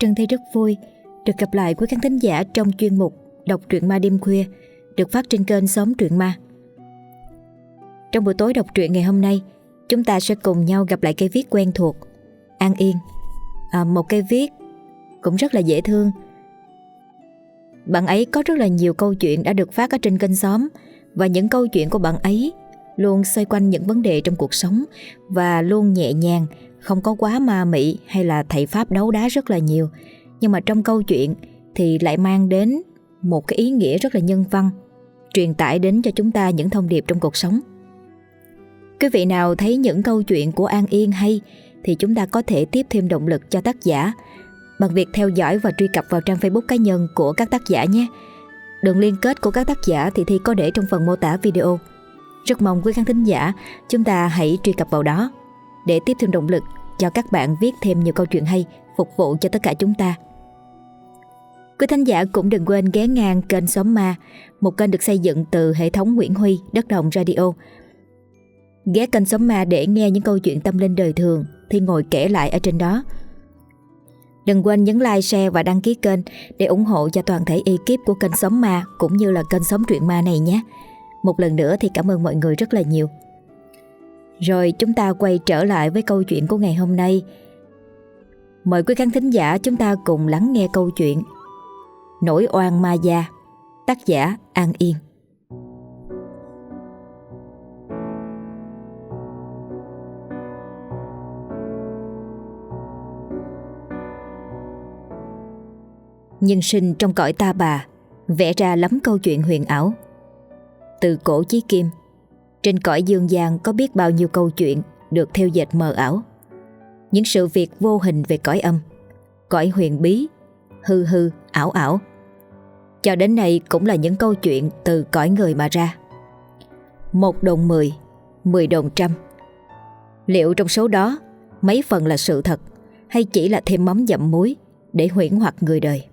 Trân thấy rất vui được gặp lại quý khán thính giả trong chuyên mục Đọc truyện ma đêm khuya được phát trên kênh Xóm Truyện Ma. Trong buổi tối đọc truyện ngày hôm nay, chúng ta sẽ cùng nhau gặp lại cây viết quen thuộc, An Yên. À, một cây viết cũng rất là dễ thương. Bạn ấy có rất là nhiều câu chuyện đã được phát ở trên kênh xóm và những câu chuyện của bạn ấy luôn xoay quanh những vấn đề trong cuộc sống và luôn nhẹ nhàng, không có quá ma mị hay là thầy pháp đấu đá rất là nhiều. Nhưng mà trong câu chuyện thì lại mang đến một cái ý nghĩa rất là nhân văn, truyền tải đến cho chúng ta những thông điệp trong cuộc sống. Quý vị nào thấy những câu chuyện của An Yên hay thì chúng ta có thể tiếp thêm động lực cho tác giả bằng việc theo dõi và truy cập vào trang Facebook cá nhân của các tác giả nhé. Đường liên kết của các tác giả thì Thi có để trong phần mô tả video. Rất mong quý khán thính giả chúng ta hãy truy cập vào đó để tiếp thêm động lực cho các bạn viết thêm nhiều câu chuyện hay phục vụ cho tất cả chúng ta. Quý thính giả cũng đừng quên ghé ngang kênh Xóm Ma, một kênh được xây dựng từ hệ thống Nguyễn Huy, Đất Đồng Radio. Ghé kênh Xóm Ma để nghe những câu chuyện tâm linh đời thường thì ngồi kể lại ở trên đó. Đừng quên nhấn like, share và đăng ký kênh để ủng hộ cho toàn thể ekip của kênh Xóm Ma cũng như là kênh Xóm Truyện Ma này nhé. Một lần nữa thì cảm ơn mọi người rất là nhiều. Rồi chúng ta quay trở lại với câu chuyện của ngày hôm nay. Mời quý khán thính giả chúng ta cùng lắng nghe câu chuyện Nỗi oan ma gia, Tác giả An Yên Nhân sinh trong cõi ta bà, Vẽ ra lắm câu chuyện huyền ảo Từ cổ chí kim trên cõi dương gian có biết bao nhiêu câu chuyện Được theo dệt mờ ảo Những sự việc vô hình về cõi âm Cõi huyền bí Hư hư, ảo ảo cho đến nay cũng là những câu chuyện từ cõi người mà ra. Một đồng mười, mười đồng trăm. Liệu trong số đó mấy phần là sự thật hay chỉ là thêm mắm dặm muối để huyễn hoặc người đời?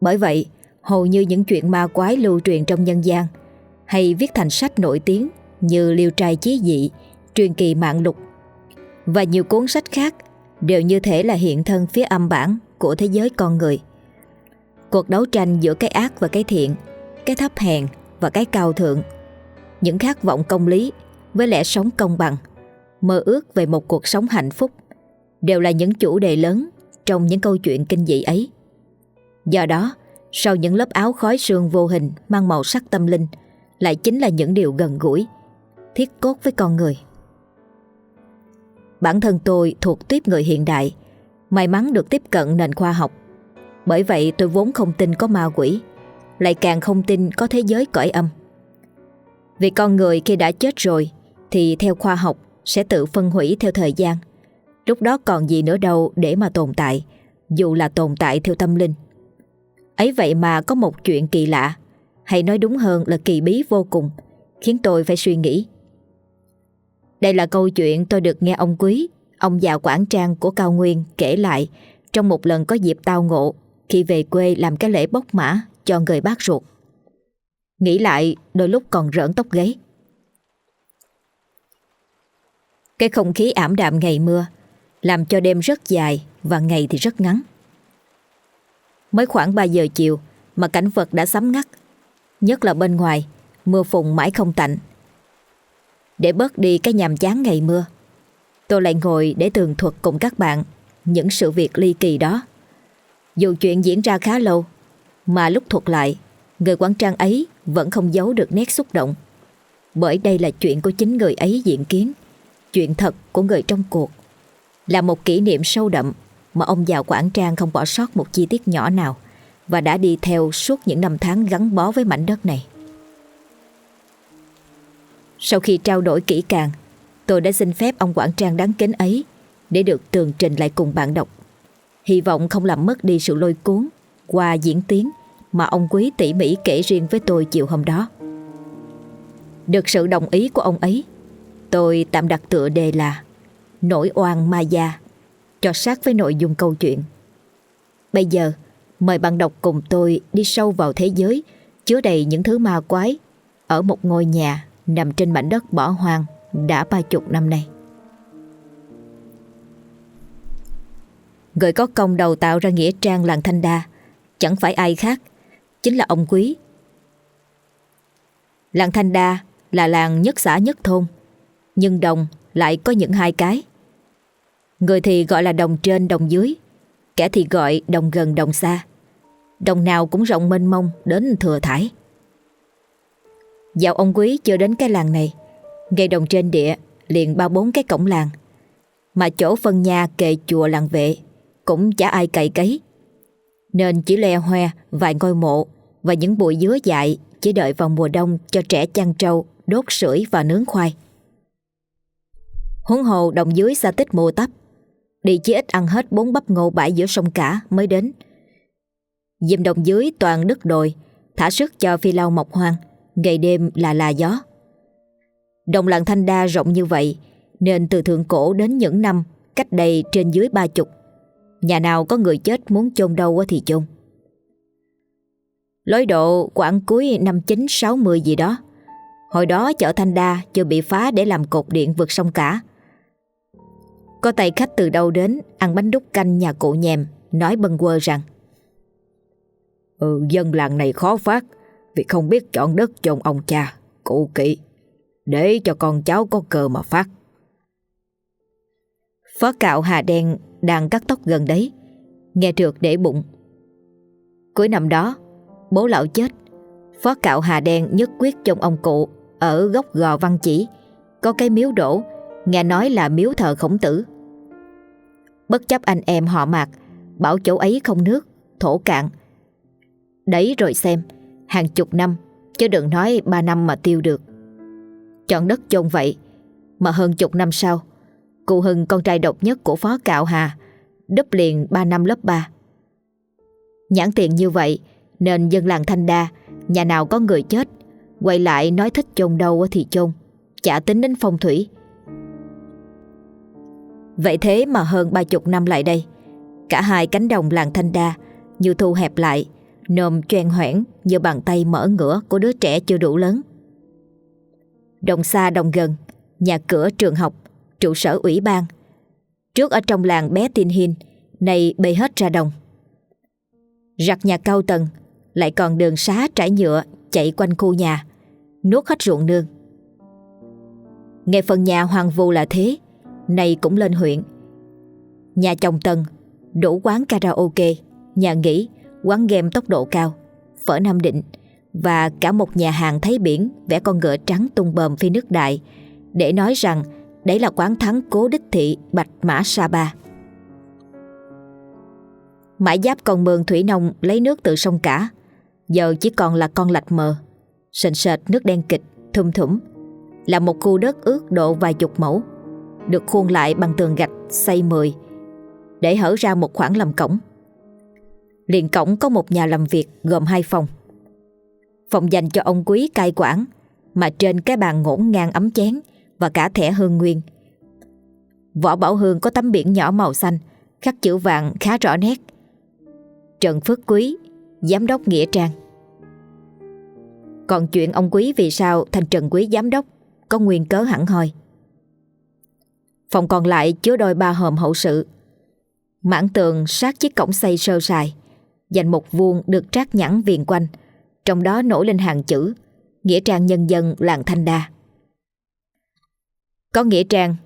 Bởi vậy, hầu như những chuyện ma quái lưu truyền trong nhân gian hay viết thành sách nổi tiếng như Liêu trai chí dị, Truyền kỳ mạng lục và nhiều cuốn sách khác đều như thể là hiện thân phía âm bản của thế giới con người. Cuộc đấu tranh giữa cái ác và cái thiện Cái thấp hèn và cái cao thượng Những khát vọng công lý Với lẽ sống công bằng Mơ ước về một cuộc sống hạnh phúc Đều là những chủ đề lớn Trong những câu chuyện kinh dị ấy Do đó Sau những lớp áo khói sương vô hình Mang màu sắc tâm linh lại chính là những điều gần gũi, Thiết cốt với con người. Bản thân tôi thuộc tiếp người hiện đại, May mắn được tiếp cận nền khoa học. Bởi vậy tôi vốn không tin có ma quỷ, Lại càng không tin có thế giới cõi âm. Vì con người khi đã chết rồi, Thì theo khoa học sẽ tự phân hủy theo thời gian. Lúc đó còn gì nữa đâu để mà tồn tại, Dù là tồn tại theo tâm linh. Ấy vậy mà có một chuyện kỳ lạ. Hay nói đúng hơn là kỳ bí vô cùng Khiến tôi phải suy nghĩ Đây là câu chuyện tôi được nghe ông Quý Ông già quản trang của Cao Nguyên kể lại Trong một lần có dịp tao ngộ khi về quê làm cái lễ bốc mã cho người bác ruột. Nghĩ lại đôi lúc còn rỡn tóc gáy. Cái không khí ảm đạm ngày mưa làm cho đêm rất dài và ngày thì rất ngắn. Mới khoảng 3 giờ chiều mà cảnh vật đã sắm ngắt, nhất là bên ngoài, mưa phùn mãi không tạnh. Để bớt đi cái nhàm chán ngày mưa, tôi lại ngồi để tường thuật cùng các bạn những sự việc ly kỳ đó. Dù chuyện diễn ra khá lâu Mà lúc thuật lại Người quán trang ấy vẫn không giấu được nét xúc động Bởi đây là chuyện của chính người ấy diễn kiến Chuyện thật của người trong cuộc Là một kỷ niệm sâu đậm Mà ông già quảng trang không bỏ sót một chi tiết nhỏ nào và đã đi theo suốt những năm tháng gắn bó với mảnh đất này Sau khi trao đổi kỹ càng Tôi đã xin phép ông quản trang đáng kính ấy Để được tường trình lại cùng bạn đọc Hy vọng không làm mất đi sự lôi cuốn qua diễn tiến mà ông Quý tỉ mỉ kể riêng với tôi chiều hôm đó. Được sự đồng ý của ông ấy, tôi tạm đặt tựa đề là Nỗi oan ma gia cho sát với nội dung câu chuyện. Bây giờ, mời bạn đọc cùng tôi đi sâu vào thế giới, chứa đầy những thứ ma quái, ở một ngôi nhà nằm trên mảnh đất bỏ hoang đã ba chục năm nay. Người có công đầu tạo ra nghĩa trang làng Thanh Đa, Chẳng phải ai khác, Chính là ông Quý. Làng Thanh Đa là làng nhất xã nhất thôn, Nhưng đồng lại có những hai cái. Người thì gọi là đồng trên, đồng dưới, Kẻ thì gọi đồng gần, đồng xa. Đồng nào cũng rộng mênh mông đến thừa thải. Dạo ông Quý chưa đến cái làng này, Ngay đồng trên địa liền ba bốn cái cổng làng. Mà chỗ phân nhà kề chùa làng vệ Cũng chả ai cày cấy. Nên chỉ le hoe vài ngôi mộ Và những bụi dứa dại Chỉ đợi vào mùa đông cho trẻ chăn trâu, Đốt sưởi và nướng khoai. Huống hồ đồng dưới xa tích mùa tấp, Đi chỉ ít ăn hết bốn bắp ngô bãi giữa sông cả mới đến. Dìm đồng dưới toàn đất đồi, Thả sức cho phi lao mọc hoang, Ngày đêm là là gió. Đồng làng Thanh Đa rộng như vậy, Nên từ thượng cổ đến những năm Cách đây trên dưới ba chục, Nhà nào có người chết muốn chôn đâu thì chôn. Lối độ khoảng cuối năm 960 gì đó, Hồi đó chợ Thanh Đa chưa bị phá để làm cột điện vượt sông cả. Có tay khách từ đâu đến ăn bánh đúc canh nhà cụ nhèm, Nói bâng quơ rằng Ừ dân làng này khó phát. Vì không biết chọn đất chôn ông cha Cụ kỵ Để cho con cháu có cơ mà phát. Phó cạo Hà Đen đang cắt tóc gần đấy. Nghe trượt để bụng. Cuối năm đó, Bố lão chết. Phó cạo Hà Đen nhất quyết chôn ông cụ Ở góc gò văn chỉ. Có cái miếu đổ, Nghe nói là miếu thờ khổng tử. Bất chấp anh em họ mạc, Bảo chỗ ấy không nước, Thổ cạn. Đấy rồi xem. Hàng chục năm, Chứ đừng nói ba năm mà tiêu được. Chọn đất chôn vậy Mà hơn chục năm sau, Cụ Hưng con trai độc nhất của Phó Cạo Hà, Đúp liền ba năm lớp ba. Nhãn tiền như vậy, Nên dân làng Thanh Đa, Nhà nào có người chết, Quay lại nói thích chôn đâu thì chôn, Chả tính đến phong thủy. Vậy thế mà hơn ba chục năm lại đây, Cả hai cánh đồng làng Thanh Đa Như thu hẹp lại Nôm choen hoảng như bàn tay mở ngửa Của đứa trẻ chưa đủ lớn. Đồng xa đồng gần, Nhà cửa trường học, Trụ sở ủy ban. Trước ở trong làng bé Tin Hin Này bày hết ra đồng. Rặt nhà cao tầng, Lại còn đường xá trải nhựa Chạy quanh khu nhà, Nuốt hết ruộng nương. Nghe phần nhà hoàng vu là thế Này cũng lên huyện. Nhà chồng tầng, Đủ quán karaoke, Nhà nghỉ Quán game tốc độ cao, Phở Nam Định Và cả một nhà hàng thấy biển Vẽ con ngựa trắng tung bờm phi nước đại, Để nói rằng Đấy là quán thắng cố đích thị Bạch Mã Sa Ba. Mãi giáp còn mường thủy nông lấy nước từ sông cả. Giờ chỉ còn là con lạch mờ, Sền sệt nước đen kịch, Thum thủm, Là một khu đất ướt độ vài chục mẫu, Được khuôn lại bằng tường gạch xây mười, Để hở ra một khoảng làm cổng. Liền cổng có một nhà làm việc gồm hai phòng. Phòng dành cho ông quý cai quản, Mà trên cái bàn ngổn ngang ấm chén Và cả thẻ hương nguyên. Võ Bảo Hương có tấm biển nhỏ màu xanh, Khắc chữ vàng khá rõ nét. Trần Phước Quý, Giám đốc Nghĩa Trang. Còn chuyện ông Quý vì sao thành Trần Quý Giám đốc, Có nguyên cớ hẳn hoi. Phòng còn lại chứa đôi ba hòm hậu sự. Mãn tường sát chiếc cổng xây sơ sài. Dành một vuông được trát nhẵn viền quanh. Trong đó nổi lên hàng chữ, Nghĩa trang nhân dân làng Thanh Đa. Có nghĩa trang,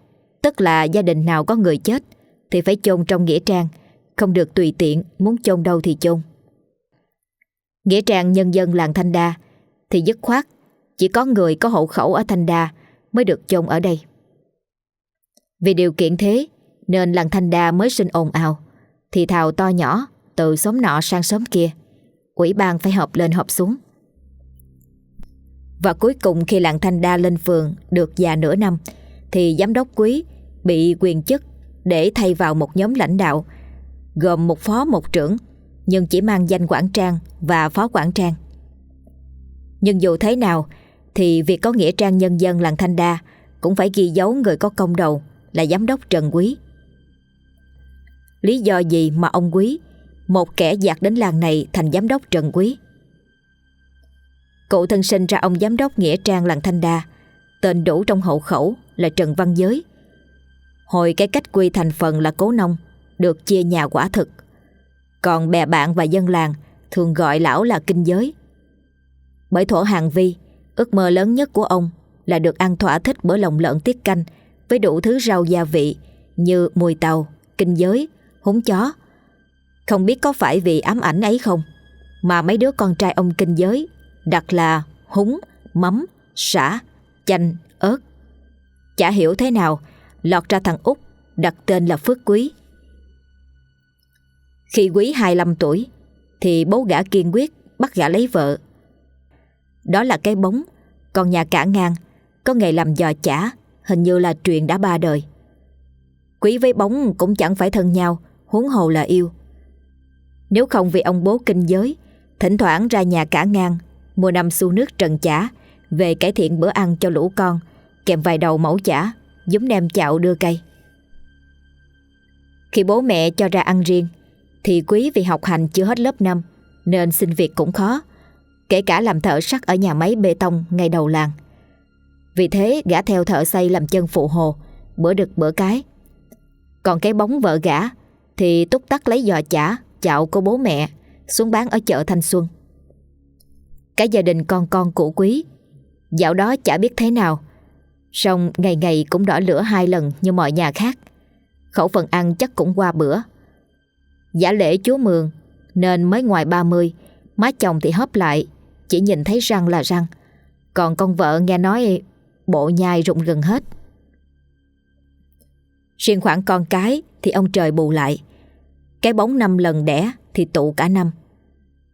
Tức là gia đình nào có người chết, Thì phải chôn trong nghĩa trang, Không được tùy tiện, Muốn chôn đâu thì chôn. Nghĩa trang nhân dân làng Thanh Đa Thì dứt khoát, Chỉ có người có hộ khẩu ở Thanh Đa Mới được chôn ở đây. Vì điều kiện thế, Nên làng Thanh Đa mới sinh ồn ào, Thì thào to nhỏ từ xóm nọ sang xóm kia. Ủy ban phải họp lên họp xuống. Và cuối cùng khi làng Thanh Đa lên phường Được già nửa năm, Thì giám đốc quý bị quyền chức Để thay vào một nhóm lãnh đạo, Gồm một phó một trưởng, Nhưng chỉ mang danh quản trang Và phó quản trang. Nhưng dù thế nào, Thì việc có nghĩa trang nhân dân làng Thanh Đa Cũng phải ghi dấu người có công đầu Là giám đốc Trần Quý. Lý do gì mà ông Quý một kẻ giặc đến làng này thành giám đốc Trần Quý Cụ thân sinh ra ông giám đốc Nghĩa Trang làng Thanh Đa Tên đủ trong hậu khẩu là Trần Văn Giới Hồi cái cách quy thành phần là cố nông được chia nhà quả thực. Còn bè bạn và dân làng thường gọi lão là kinh giới. Bởi thổ hàng vi, ước mơ lớn nhất của ông là được ăn thỏa thích bữa lòng lợn tiết canh với đủ thứ rau gia vị như mùi tàu, kinh giới, húng chó. Không biết có phải vì ám ảnh ấy không mà mấy đứa con trai ông kinh giới đặt là húng, mắm, sả, chanh, ớt. Chả hiểu thế nào lọt ra thằng út đặt tên là Phước Quý. Khi Quý 25 tuổi thì bố gã kiên quyết bắt gã lấy vợ. Đó là cái bóng, còn nhà cả ngang có nghề làm giò chả, hình như là truyền đã ba đời. Quý với bóng cũng chẳng phải thân nhau, huống hồ là yêu. Nếu không vì ông bố kinh giới, thỉnh thoảng ra nhà cả ngang, mua năm xu nước trần chả, về cải thiện bữa ăn cho lũ con, kèm vài đầu mẫu chả, giống nem chạo đưa cây. Khi bố mẹ cho ra ăn riêng, thì Quý vì học hành chưa hết lớp 5, nên xin việc cũng khó, kể cả làm thợ sắt ở nhà máy bê tông ngay đầu làng. Vì thế gã theo thợ xây làm chân phụ hồ, bữa đực bữa cái. Còn cái bóng vợ gã thì túc tắc lấy giò chả, chạo của bố mẹ xuống bán ở chợ Thanh Xuân. Cả gia đình con con cũ quý, dạo đó chả biết thế nào, song ngày ngày cũng đỏ lửa hai lần như mọi nhà khác. Khẩu phần ăn chắc cũng qua bữa. Giả lễ chúa Mường nên mới ngoài 30, má chồng thì hấp lại, chỉ nhìn thấy răng là răng. Còn con vợ nghe nói bộ nhai rụng gần hết. Riêng khoảng con cái thì ông trời bù lại. Cái bóng năm lần đẻ thì tụ cả năm.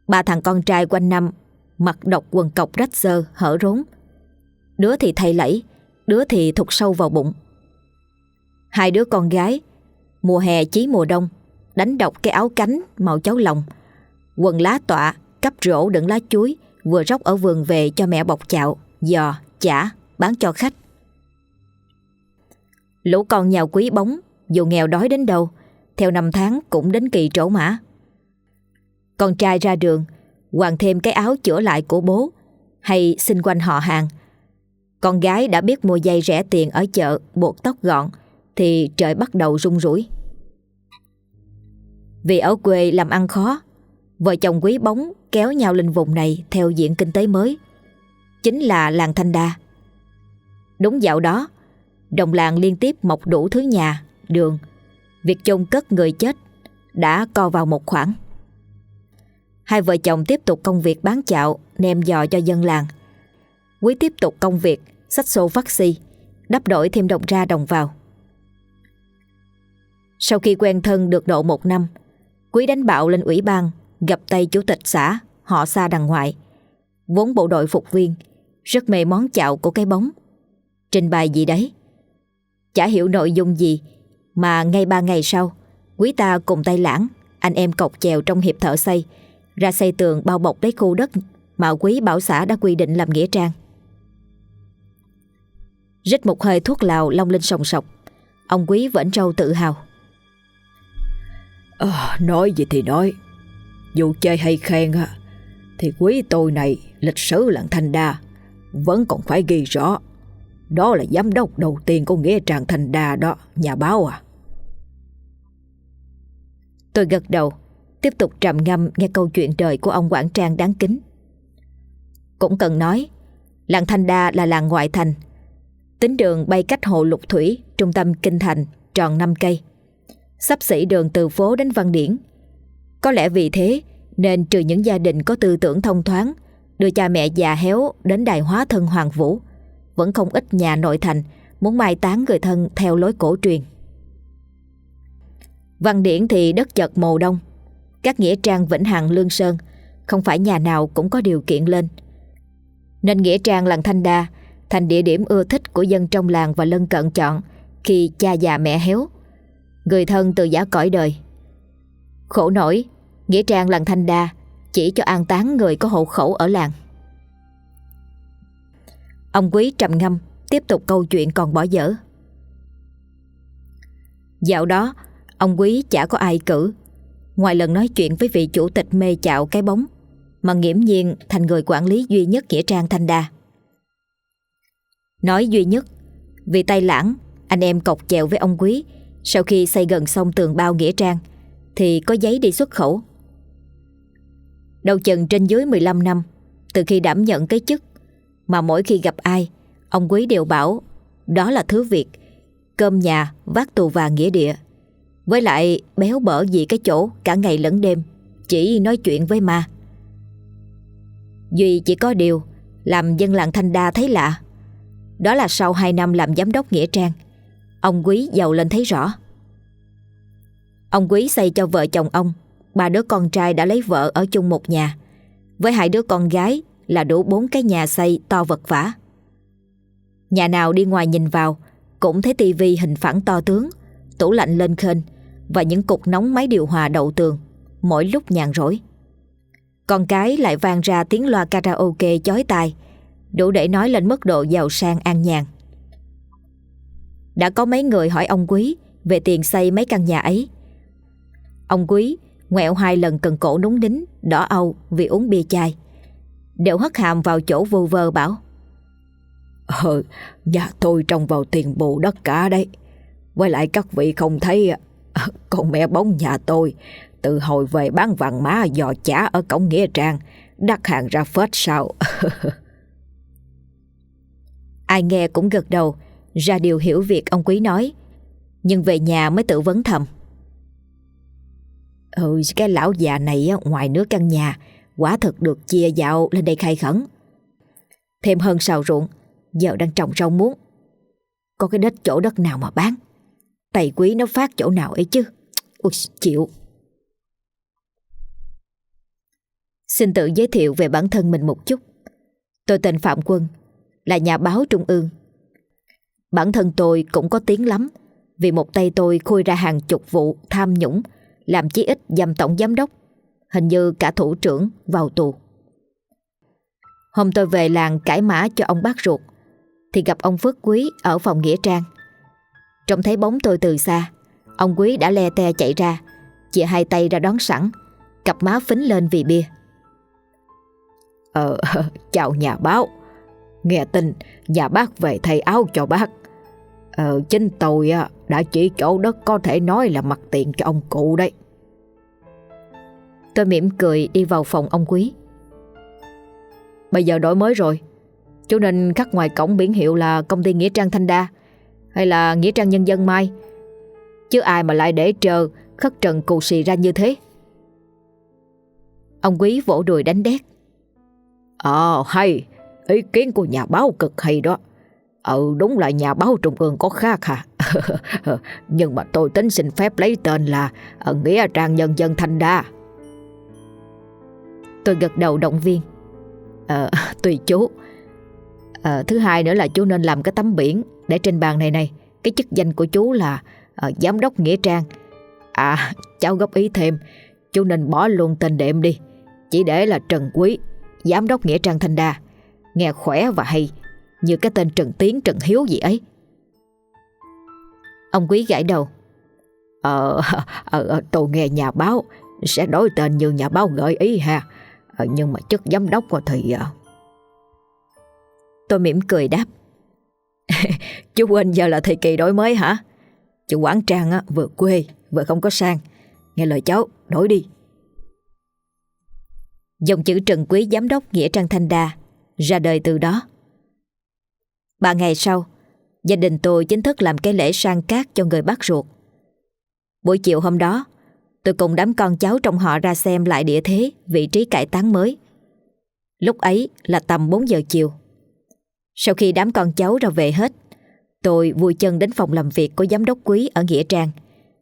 Ba thằng con trai quanh năm mặc độc quần cọc rách rơ, hở rốn. Đứa thì thay lẫy, đứa thì thụt sâu vào bụng. Hai đứa con gái, mùa hè chí mùa đông, đánh độc cái áo cánh màu cháu lòng. Quần lá tọa, cắp rổ đựng lá chuối, vừa róc ở vườn về cho mẹ bọc chạo, giò, chả, bán cho khách. Lũ con nhà quý bóng, dù nghèo đói đến đâu, theo năm tháng cũng đến kỳ trổ mã. Con trai ra đường, hoàng thêm cái áo chữa lại của bố, hay xin quanh họ hàng. Con gái đã biết mua dây rẻ tiền ở chợ buộc tóc gọn, thì trời bắt đầu rung rủi. Vì ở quê làm ăn khó, vợ chồng quý bóng kéo nhau lên vùng này theo diện kinh tế mới. Chính là làng Thanh Đa. Đúng dạo đó, đồng làng liên tiếp mọc đủ thứ nhà, đường. Việc chôn cất người chết đã co vào một khoảng. Hai vợ chồng tiếp tục công việc bán chạo, nem giò cho dân làng. Quý tiếp tục công việc, sách xô vắc xi, đắp đổi thêm đồng ra đồng vào. Sau khi quen thân được độ một năm, Quý đánh bạo lên ủy ban, gặp tay chủ tịch xã, họ xa đằng ngoại. Vốn bộ đội phục viên, rất mê món chạo của cái bóng. Trình bày gì đấy? Chả hiểu nội dung gì, mà ngay ba ngày sau, quý ta cùng tay lãng, anh em cọc chèo trong hiệp thợ xây, ra xây tường bao bọc lấy khu đất mà quý bảo xã đã quy định làm nghĩa trang. Rít một hơi thuốc lào long lên sòng sọc, ông quý vẫn trâu tự hào. À, nói gì thì nói Dù chơi hay khen á Thì quý tôi này lịch sử làng Thanh Đa Vẫn còn phải ghi rõ đó là giám đốc đầu tiên của Nghĩa tràng thành đà đó Nhà báo à. Tôi gật đầu Tiếp tục trầm ngâm nghe câu chuyện đời của ông Quảng Trang đáng kính. Cũng cần nói Làng Thanh Đa là làng ngoại thành. Tính đường bay cách hồ Lục Thủy Trung tâm Kinh Thành tròn 5 cây. Sắp xỉ đường từ phố đến văn điển. Có lẽ vì thế nên trừ những gia đình có tư tưởng thông thoáng, đưa cha mẹ già héo đến đài hóa thân Hoàng Vũ, vẫn không ít nhà nội thành muốn mai táng người thân theo lối cổ truyền. Văn điển thì đất chật mồ đông, các nghĩa trang Vĩnh Hằng Lương Sơn không phải nhà nào cũng có điều kiện lên. Nên nghĩa trang làng Thanh Đa thành địa điểm ưa thích của dân trong làng và lân cận chọn khi cha già mẹ héo Người thân từ giả cõi đời Khổ nổi Nghĩa trang làng Thanh Đa Chỉ cho an táng người có hộ khẩu ở làng Ông quý trầm ngâm, Tiếp tục câu chuyện còn bỏ dở. Dạo đó, Ông quý chả có ai cử. Ngoài lần nói chuyện với vị chủ tịch mê chạo cái bóng, Mà nghiễm nhiên thành người quản lý duy nhất Nghĩa trang Thanh Đa. Nói duy nhất, Vì tay lãng, Anh em cọc chèo với ông quý, Sau khi xây gần xong tường bao Nghĩa Trang, Thì có giấy đi xuất khẩu. Đầu chừng trên dưới 15 năm, Từ khi đảm nhận cái chức mà mỗi khi gặp ai Ông Quý đều bảo Đó là thứ việc Cơm nhà, vác tù và nghĩa địa. Với lại béo bở vì cái chỗ Cả ngày lẫn đêm Chỉ nói chuyện với ma. Duy chỉ có điều Làm dân làng Thanh Đa thấy lạ. Đó là sau 2 năm làm giám đốc Nghĩa Trang Ông Quý giàu lên thấy rõ. Ông Quý xây cho vợ chồng ông Ba đứa con trai đã lấy vợ ở chung một nhà. Với hai đứa con gái là đủ bốn cái nhà xây to vật vả Nhà nào đi ngoài nhìn vào, Cũng thấy tivi hình phẳng to tướng, Tủ lạnh lên khênh Và những cục nóng máy điều hòa đậu tường, Mỗi lúc nhàn rỗi. Con cái lại vang ra tiếng loa karaoke chói tai, Đủ để nói lên mức độ giàu sang an nhàn. Đã có mấy người hỏi ông Quý Về tiền xây mấy căn nhà ấy. Ông Quý ngoẹo hai lần cần cổ núng đính Đỏ âu vì uống bia chai. Đều hất hàm vào chỗ vô vơ bảo Ờ, nhà tôi trông vào tiền bù đất cả đấy. Với lại các vị không thấy ờ, con mẹ bóng nhà tôi từ hồi về bán vàng má dò chả ở cổng Nghĩa Trang đặt hàng ra phết sao. Ai nghe cũng gật đầu ra điều hiểu việc ông Quý nói nhưng về nhà mới tự vấn thầm. Ừ, cái lão già này ngoài nước căn nhà quả thực được chia dạo lên đây khai khẩn. Thêm hơn sào ruộng, Giờ đang trồng rau muống. Có cái đất chỗ đất nào mà bán? Tài quý nó phát chỗ nào ấy chứ? Ui chịu. Xin tự giới thiệu về bản thân mình một chút. Tôi tên Phạm Quân, Là nhà báo Trung ương. Bản thân tôi cũng có tiếng lắm, Vì một tay tôi khui ra hàng chục vụ tham nhũng, Làm chí ít dầm tổng giám đốc. Hình như cả thủ trưởng vào tù Hôm tôi về làng cải mã cho ông bác ruột thì gặp ông Phước Quý ở phòng Nghĩa Trang. Trông thấy bóng tôi từ xa, ông Quý đã le te chạy ra, chia hai tay ra đón sẵn, cặp má phính lên vì bia. Ờ, chào nhà báo. Nghe tin nhà bác về thay áo cho bác. Ờ, chính tôi đã chỉ chỗ đất có thể nói là mặt tiền cho ông cụ đấy. Tôi mỉm cười đi vào phòng ông Quý. Bây giờ đổi mới rồi. Chú nên khắc ngoài cổng biển hiệu là công ty Nghĩa Trang Thanh Đa, Hay là Nghĩa Trang Nhân dân Mai. Chứ ai mà lại để chờ khất trần cù xì ra như thế. Ông quý vỗ đùi đánh đét. Ờ hay. Ý kiến của nhà báo cực hay đó. Ừ đúng là nhà báo trung ương có khác hả? Nhưng mà tôi tính xin phép lấy tên là ờ, Nghĩa Trang Nhân dân Thanh Đa. Tôi gật đầu động viên. À, Tùy chú. À, Thứ hai nữa là chú nên làm cái tấm biển Để trên bàn này này. Cái chức danh của chú là à, Giám đốc Nghĩa Trang. À cháu góp ý thêm. Chú nên bỏ luôn tên đệm đi. Chỉ để là Trần Quý Giám đốc Nghĩa Trang Thanh Đa. Nghe khỏe và hay Như cái tên Trần Tiến Trần Hiếu gì ấy. Ông Quý gãi đầu. Ờ, ờ tôi nghe nhà báo Sẽ đổi tên như nhà báo gợi ý ha. Ờ, nhưng mà chức giám đốc thì. Ờ, tôi mỉm cười đáp. Chú quên giờ là thời kỳ đổi mới hả? Chú Quảng Trang á, vừa quê Vừa không có sang. Nghe lời cháu đổi đi. Dòng chữ Trần Quý Giám đốc Nghĩa Trang Thanh Đa Ra đời từ đó. Ba ngày sau Gia đình tôi chính thức làm cái lễ sang cát cho người bác ruột. Buổi chiều hôm đó Tôi cùng đám con cháu trong họ ra xem lại địa thế, vị trí cải táng mới. Lúc ấy là tầm 4 giờ chiều. Sau khi đám con cháu ra về hết, tôi vui chân đến phòng làm việc của giám đốc quý ở Nghĩa Trang,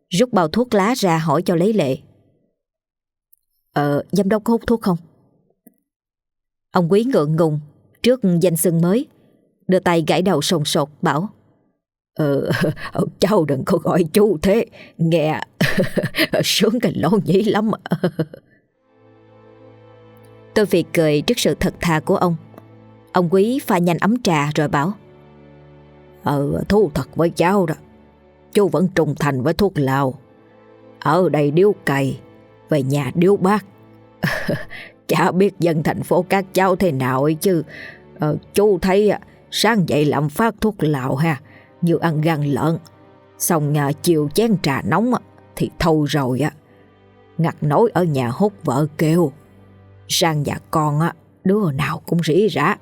rút bao thuốc lá ra hỏi cho lấy lệ. Ờ, giám đốc có hút thuốc không? Ông quý ngượng ngùng trước danh xưng mới, đưa tay gãi đầu sồn sột bảo Ờ, cháu đừng có gọi chú thế, nghe sướng cái lỗ nhĩ lắm. Tôi phì cười trước sự thật thà của ông. Ông quý pha nhanh ấm trà rồi bảo. Ờ, thú thật với cháu đó. Chú vẫn trung thành với thuốc lào. Ở đây điếu cày, về nhà điếu bác. Chả biết dân thành phố các cháu thế nào ấy chứ. Ờ, chú thấy sáng dậy làm phát thuốc lào ha như ăn gan lợn Xong nhà chiều chén trà nóng thì thâu rồi á. Ngặt nổi ở nhà hút vợ kêu. Sang nhà con á, đứa nào cũng rỉ rả.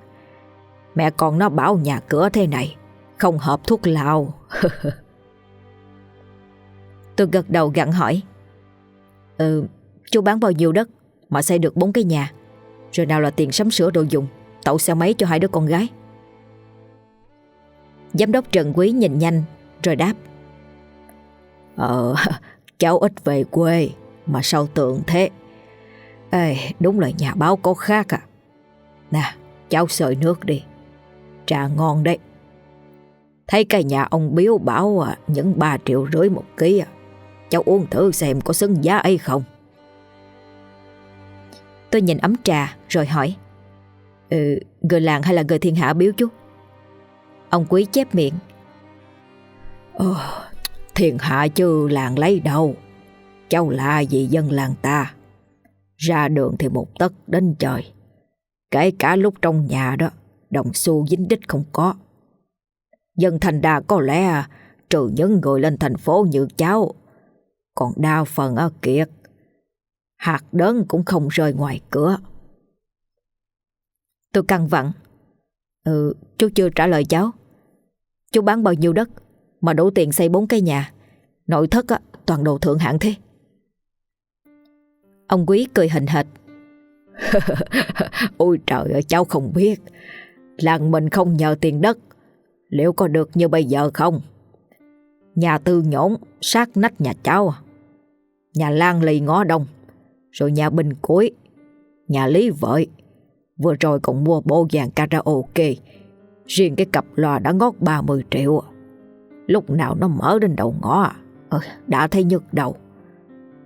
Mẹ con nó bảo nhà cửa thế này, không hợp thuốc lào. Tôi gật đầu gặn hỏi. Ừ, chú bán bao nhiêu đất mà xây được bốn cái nhà? Rồi nào là tiền sắm sửa đồ dùng, tậu xe máy cho hai đứa con gái? Giám đốc Trần Quý nhìn nhanh rồi đáp. Ờ, cháu ít về quê mà sao tượng thế? Ê, đúng là nhà báo có khác à. Nè, cháu sợi nước đi. Trà ngon đấy. Thấy cái nhà ông Biếu bảo à, những 3 triệu rưỡi một ký à. Cháu uống thử xem có xứng giá ấy không. Tôi nhìn ấm trà rồi hỏi. Ừ, người làng hay là người thiên hạ biếu chú? Ông quý chép miệng. Ồ, thiên hạ chứ làng lấy đâu. Cháu là gì dân làng ta. Ra đường thì một tấc đến trời. Kể cả lúc trong nhà đó, đồng xu dính đích không có. Dân thành đà có lẽ trừ những người lên thành phố như cháu. Còn đa phần ở kiệt, hạt đớn cũng không rơi ngoài cửa. Tôi căng vặn. Ừ, chú chưa trả lời cháu. Chú bán bao nhiêu đất mà đủ tiền xây bốn cái nhà. Nội thất á, toàn đồ thượng hạng thế. Ông quý cười hình hệt. Ôi trời ơi cháu không biết. Làng mình không nhờ tiền đất. Liệu có được như bây giờ không? Nhà tư nhổn sát nách nhà cháu. Nhà Lan lì ngõ đông Rồi nhà Bình Cuối Nhà Lý Vợi Vừa rồi còn mua bộ vàng karaoke. Riêng cái cặp loa đã ngót 30 triệu. Lúc nào nó mở đến đầu ngõ ừ, Đã thấy nhức đầu.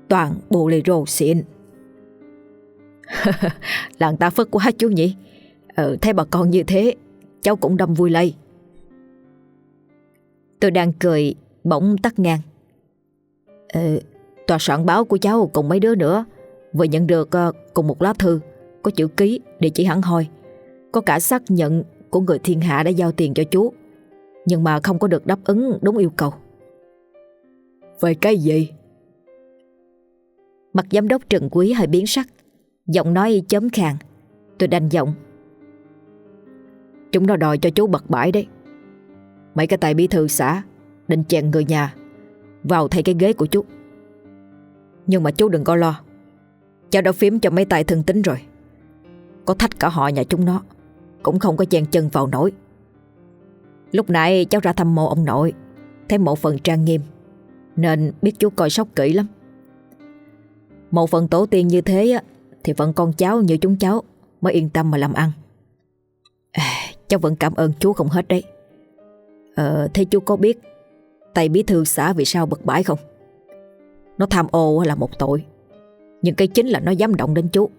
Toàn bolero xịn. Làng ta phất quá chú nhỉ? Ừ, Thấy bà con như thế Cháu cũng đâm vui lây. Tôi đang cười Bỗng tắt ngang. Ừ, Tòa soạn báo của cháu cùng mấy đứa nữa. Vừa nhận được uh, cùng một lá thư. Có chữ ký, địa chỉ hẳn hoi Có cả xác nhận của người thiên hạ đã giao tiền cho chú Nhưng mà không có được đáp ứng đúng yêu cầu. Về cái gì? Mặt giám đốc Trần Quý hơi biến sắc Giọng nói chấm khàn Tôi đành giọng. Chúng nó đòi cho chú bật bãi đấy. Mấy cái tài bí thư xã Định chèn người nhà Vào thay cái ghế của chú. Nhưng mà chú đừng có lo Cháu đã phím cho mấy tài thân tính rồi có thách cả họ nhà chúng nó Cũng không có chen chân vào nổi. Lúc nãy cháu ra thăm mộ ông nội Thấy một phần trang nghiêm Nên biết chú coi sóc kỹ lắm. Một phần tổ tiên như thế á Thì vẫn con cháu như chúng cháu Mới yên tâm mà làm ăn. À, Cháu vẫn cảm ơn chú không hết đấy. Ờ thế chú có biết Tay bí thư xã vì sao bực bãi không? Nó tham ô là một tội Nhưng cái chính là nó dám động đến chú.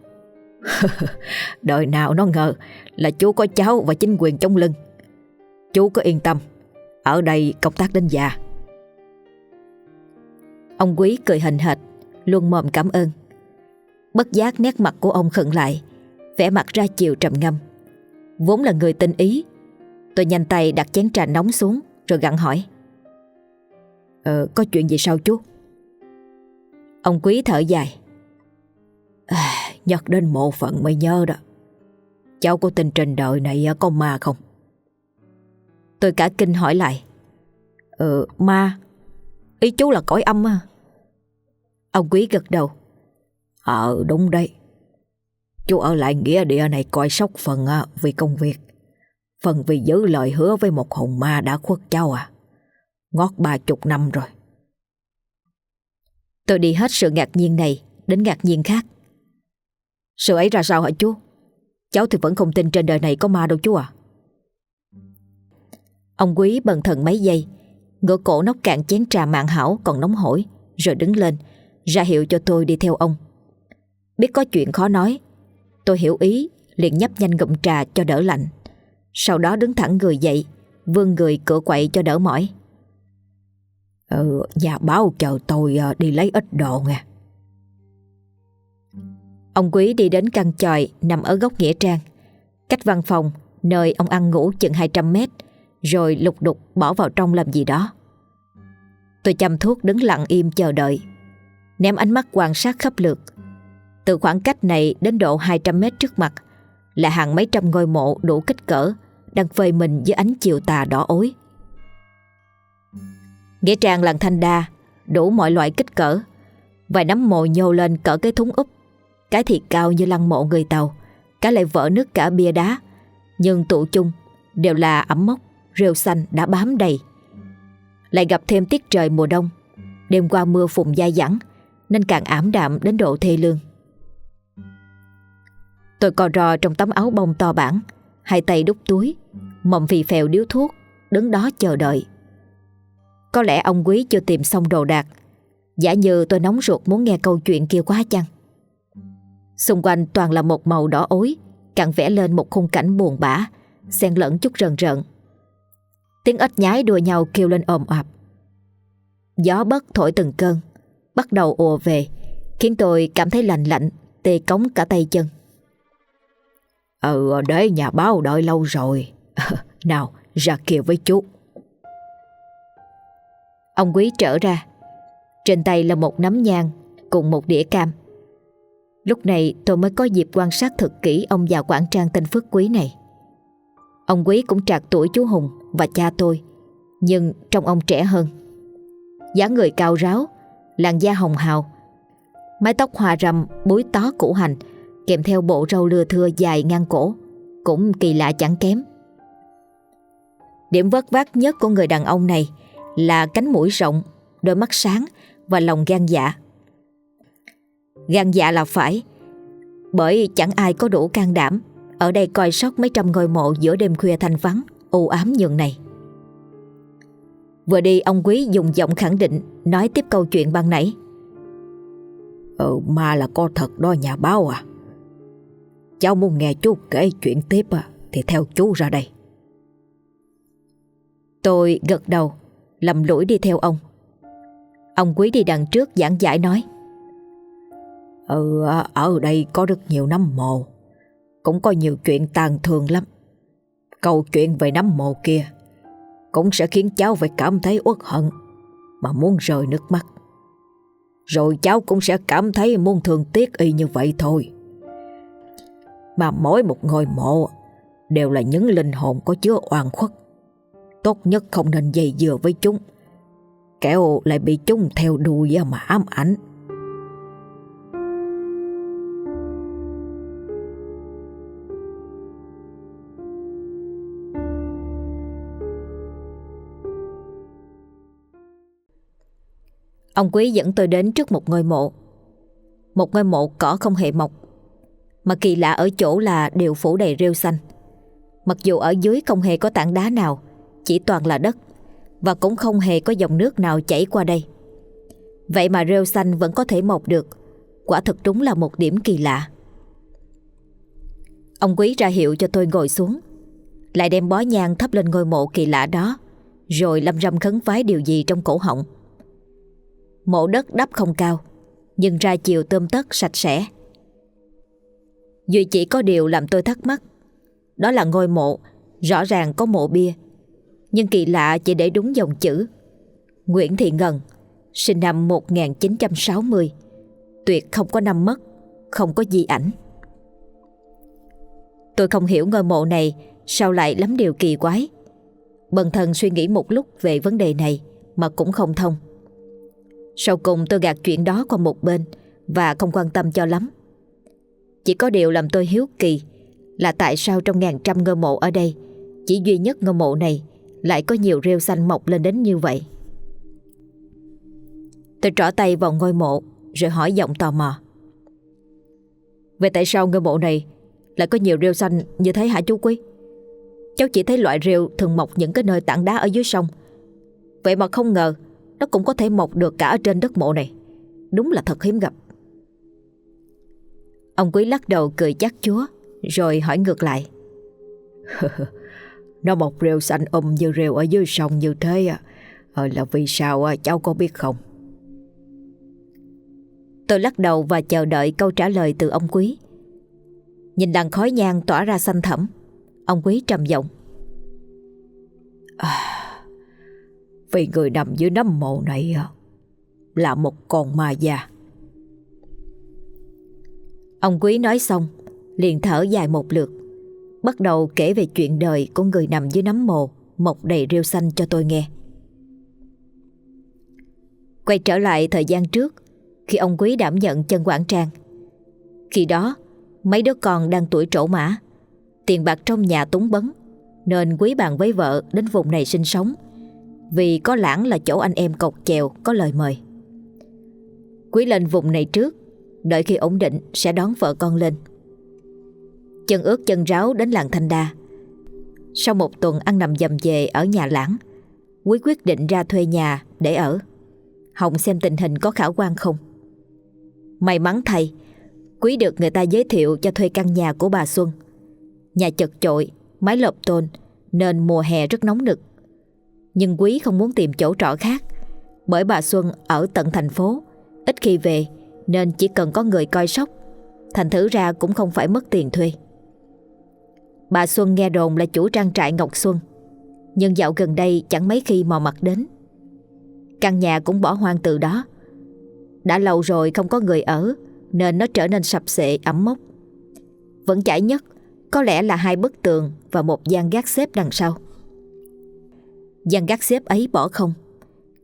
Đời nào nó ngờ Là chú có cháu và chính quyền chống lưng. Chú có yên tâm Ở đây công tác đến già. Ông quý cười hình hệt Luôn mồm cảm ơn. Bất giác nét mặt của ông khẩn lại vẻ mặt ra chiều trầm ngâm. Vốn là người tinh ý Tôi nhanh tay đặt chén trà nóng xuống Rồi gặn hỏi. Ờ có chuyện gì sao chú? Ông quý thở dài. À, Nhắc đến mộ phận mới nhớ đó. Cháu có tin trên đời này có ma không? Tôi cả kinh hỏi lại. Ừ ma. Ý chú là cõi âm à? Ông quý gật đầu. Ờ đúng đấy. Chú ở lại nghĩa địa này coi sóc phần à, vì công việc. Phần vì giữ lời hứa với một hồn ma đã khuất cháu à. Ngót ba chục năm rồi. Tôi đi hết sự ngạc nhiên này Đến ngạc nhiên khác. Sự ấy ra sao hả chú? Cháu thì vẫn không tin trên đời này có ma đâu chú à. Ông quý bần thần mấy giây Ngửa cổ nóc cạn chén trà mạng hảo còn nóng hổi Rồi đứng lên Ra hiệu cho tôi đi theo ông. Biết có chuyện khó nói Tôi hiểu ý liền nhấp nhanh ngụm trà cho đỡ lạnh. Sau đó đứng thẳng người dậy Vươn người cửa quậy cho đỡ mỏi. Ừ, nhà báo chờ tôi ờ, đi lấy ít đồ nha Ông Quý đi đến căn tròi nằm ở góc Nghĩa Trang. Cách văn phòng Nơi ông ăn ngủ chừng 200 mét, Rồi lục đục bỏ vào trong làm gì đó. Tôi chăm thuốc đứng lặng im chờ đợi, Ném ánh mắt quan sát khắp lượt. Từ khoảng cách này đến độ 200 mét trước mặt Là hàng mấy trăm ngôi mộ đủ kích cỡ Đang phơi mình dưới ánh chiều tà đỏ ối. Nghĩa trang làng Thanh Đa Đủ mọi loại kích cỡ, Vài nắm mộ nhô lên cỡ cái thúng úp. Cái thì cao như lăng mộ người Tàu, Cái lại vỡ nước cả bia đá. Nhưng tụ chung Đều là ẩm mốc, Rêu xanh đã bám đầy. Lại gặp thêm tiết trời mùa đông, Đêm qua mưa phùn dai dẳng, Nên càng ảm đạm đến độ thê lương. Tôi cò rò trong tấm áo bông to bản, Hai tay đút túi, Mộng phì phèo điếu thuốc, Đứng đó chờ đợi. Có lẽ ông quý chưa tìm xong đồ đạc. Giả như tôi nóng ruột muốn nghe câu chuyện kia quá chăng? Xung quanh toàn là một màu đỏ ối Càng vẽ lên một khung cảnh buồn bã xen lẫn chút rần rợn. Tiếng ếch nhái đua nhau kêu lên ồm ạp Gió bất thổi từng cơn Bắt đầu ùa về Khiến tôi cảm thấy lạnh lạnh Tê cống cả tay chân. Ừ để nhà báo đợi lâu rồi. Nào ra kia với chú. Ông quý trở ra. Trên tay là một nắm nhang Cùng một đĩa cam Lúc này tôi mới có dịp quan sát thật kỹ Ông già quản trang tên Phước Quý này. Ông Quý cũng trạc tuổi chú Hùng Và cha tôi, Nhưng trong ông trẻ hơn. Dáng người cao ráo, Làn da hồng hào, Mái tóc hòa rầm búi tó củ hành, Kèm theo bộ râu lưa thưa dài ngang cổ, Cũng kỳ lạ chẳng kém. Điểm vất vát nhất của người đàn ông này Là cánh mũi rộng, Đôi mắt sáng Và lòng gan dạ. Gan dạ là phải. Bởi chẳng ai có đủ can đảm. Ở đây coi sóc mấy trăm ngôi mộ Giữa đêm khuya thanh vắng u ám nhường này. Vừa đi ông Quý dùng giọng khẳng định Nói tiếp câu chuyện ban nãy. Ừ ma là có thật đó nhà báo à. Cháu muốn nghe chú kể chuyện tiếp à, Thì theo chú ra đây. Tôi gật đầu Lầm lũi đi theo ông. Ông Quý đi đằng trước giảng giải nói Ừ ờ, ở đây có rất nhiều nấm mồ. Cũng có nhiều chuyện tàn thường lắm. Câu chuyện về nấm mồ kia Cũng sẽ khiến cháu phải cảm thấy uất hận Mà muốn rời nước mắt. Rồi cháu cũng sẽ cảm thấy muốn thương tiếc y như vậy thôi. Mà mỗi một ngôi mộ Đều là những linh hồn có chứa oan khuất. Tốt nhất không nên dây dừa với chúng, Kẻo lại bị chúng theo đuôi mà ám ảnh. Ông Quý dẫn tôi đến trước một ngôi mộ. Một ngôi mộ cỏ không hề mọc, Mà kỳ lạ ở chỗ là đều phủ đầy rêu xanh. Mặc dù ở dưới không hề có tảng đá nào, Chỉ toàn là đất, Và cũng không hề có dòng nước nào chảy qua đây. Vậy mà rêu xanh vẫn có thể mọc được, Quả thực đúng là một điểm kỳ lạ. Ông Quý ra hiệu cho tôi ngồi xuống, Lại đem bó nhang thắp lên ngôi mộ kỳ lạ đó, Rồi lâm râm khấn vái điều gì trong cổ họng. Mộ đất đắp không cao, Nhưng ra chiều tôm tất sạch sẽ. Duy chỉ có điều làm tôi thắc mắc, Đó là ngôi mộ, Rõ ràng có mộ bia, Nhưng kỳ lạ chỉ để đúng dòng chữ. Nguyễn Thị Ngân, Sinh năm 1960 Tuyệt không có năm mất, Không có di ảnh. Tôi không hiểu ngôi mộ này Sao lại lắm điều kỳ quái. Bần thần suy nghĩ một lúc về vấn đề này Mà cũng không thông sau cùng tôi gạt chuyện đó qua một bên Và không quan tâm cho lắm. Chỉ có điều làm tôi hiếu kỳ Là tại sao trong ngàn trăm ngôi mộ ở đây, Chỉ duy nhất ngôi mộ này Lại có nhiều rêu xanh mọc lên đến như vậy? Tôi trỏ tay vào ngôi mộ Rồi hỏi giọng tò mò. Vậy tại sao ngôi mộ này Lại có nhiều rêu xanh như thế hả chú Quý? Cháu chỉ thấy loại rêu thường mọc những cái nơi tảng đá ở dưới sông. Vậy mà không ngờ nó cũng có thể mọc được cả ở trên đất mộ này. Đúng là thật hiếm gặp. Ông Quý lắc đầu cười chắc chúa Rồi hỏi ngược lại. Nó mọc rêu xanh um như rêu ở dưới sông như thế à. Ờ, Là vì sao cháu có biết không? Tôi lắc đầu và chờ đợi câu trả lời từ ông Quý. Nhìn đằng khói nhang tỏa ra xanh thẳm Ông Quý trầm giọng. À, vì người nằm dưới nấm mộ này à? Là một con ma già Ông quý nói xong, Liền thở dài một lượt. Bắt đầu kể về chuyện đời của người nằm dưới nấm mồ Mọc đầy rêu xanh cho tôi nghe. Quay trở lại thời gian trước, Khi ông quý đảm nhận chân quản trang. Khi đó, Mấy đứa con đang tuổi trổ mã. Tiền bạc trong nhà túng bấn, Nên quý bàn với vợ đến vùng này sinh sống. Vì có lãng là chỗ anh em cọc chèo Có lời mời. Quý lên vùng này trước Đợi khi ổn định sẽ đón vợ con lên. Chân ướt chân ráo đến làng Thanh Đa. Sau một tuần ăn nằm dầm về ở nhà lãng Quý quyết định ra thuê nhà để ở. Hồng xem tình hình có khả quan không. May mắn thay Quý được người ta giới thiệu cho thuê căn nhà của bà Xuân. Nhà chật chội, mái lợp tôn Nên mùa hè rất nóng nực. Nhưng Quý không muốn tìm chỗ trọ khác. Bởi bà Xuân ở tận thành phố. Ít khi về, Nên chỉ cần có người coi sóc. Thành thử ra cũng không phải mất tiền thuê. Bà Xuân nghe đồn là chủ trang trại Ngọc Xuân. Nhưng dạo gần đây chẳng mấy khi mò mặt đến. Căn nhà cũng bỏ hoang từ đó. Đã lâu rồi không có người ở, Nên nó trở nên sập sệ, ẩm mốc. Vẫn chảy nhất, Có lẽ là hai bức tường Và một gian gác xếp đằng sau gian gác xếp ấy bỏ không.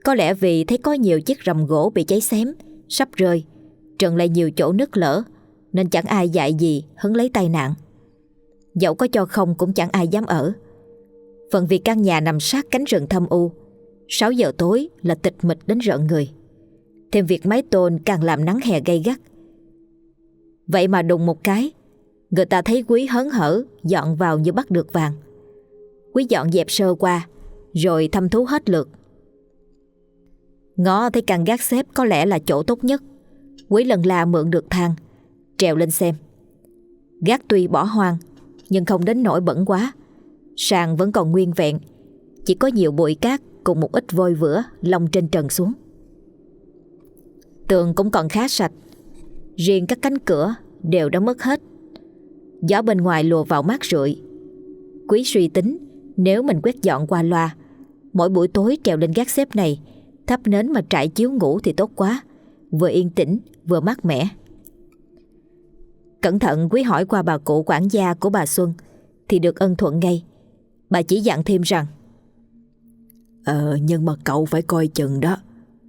Có lẽ vì thấy có nhiều chiếc rầm gỗ bị cháy xém, Sắp rơi, Trần lại nhiều chỗ nứt lỡ Nên chẳng ai dạy gì, hứng lấy tai nạn. Dẫu có cho không cũng chẳng ai dám ở. Phần vì căn nhà nằm sát cánh rừng thâm u 6 giờ tối là tịch mịch đến rợn người. Thêm việc mái tôn càng làm nắng hè gay gắt. Vậy mà đùng một cái, Người ta thấy quý hớn hở Dọn vào như bắt được vàng. Quý dọn dẹp sơ qua rồi thăm thú hết lượt Ngó thấy căn gác xếp có lẽ là chỗ tốt nhất Quý lần la mượn được thang Trèo lên xem Gác tuy bỏ hoang Nhưng không đến nỗi bẩn quá Sàn vẫn còn nguyên vẹn Chỉ có nhiều bụi cát cùng một ít vôi vữa lông trên trần xuống. Tường cũng còn khá sạch, riêng các cánh cửa đều đã mất hết. Gió bên ngoài lùa vào mát rượi. Quý suy tính nếu mình quét dọn qua loa, mỗi buổi tối trèo lên gác xếp này, thắp nến mà trải chiếu ngủ thì tốt quá, vừa yên tĩnh vừa mát mẻ. Cẩn thận quý hỏi qua bà cụ quản gia của bà Xuân thì được ân thuận ngay. Bà chỉ dặn thêm rằng Ờ nhưng mà cậu phải coi chừng đó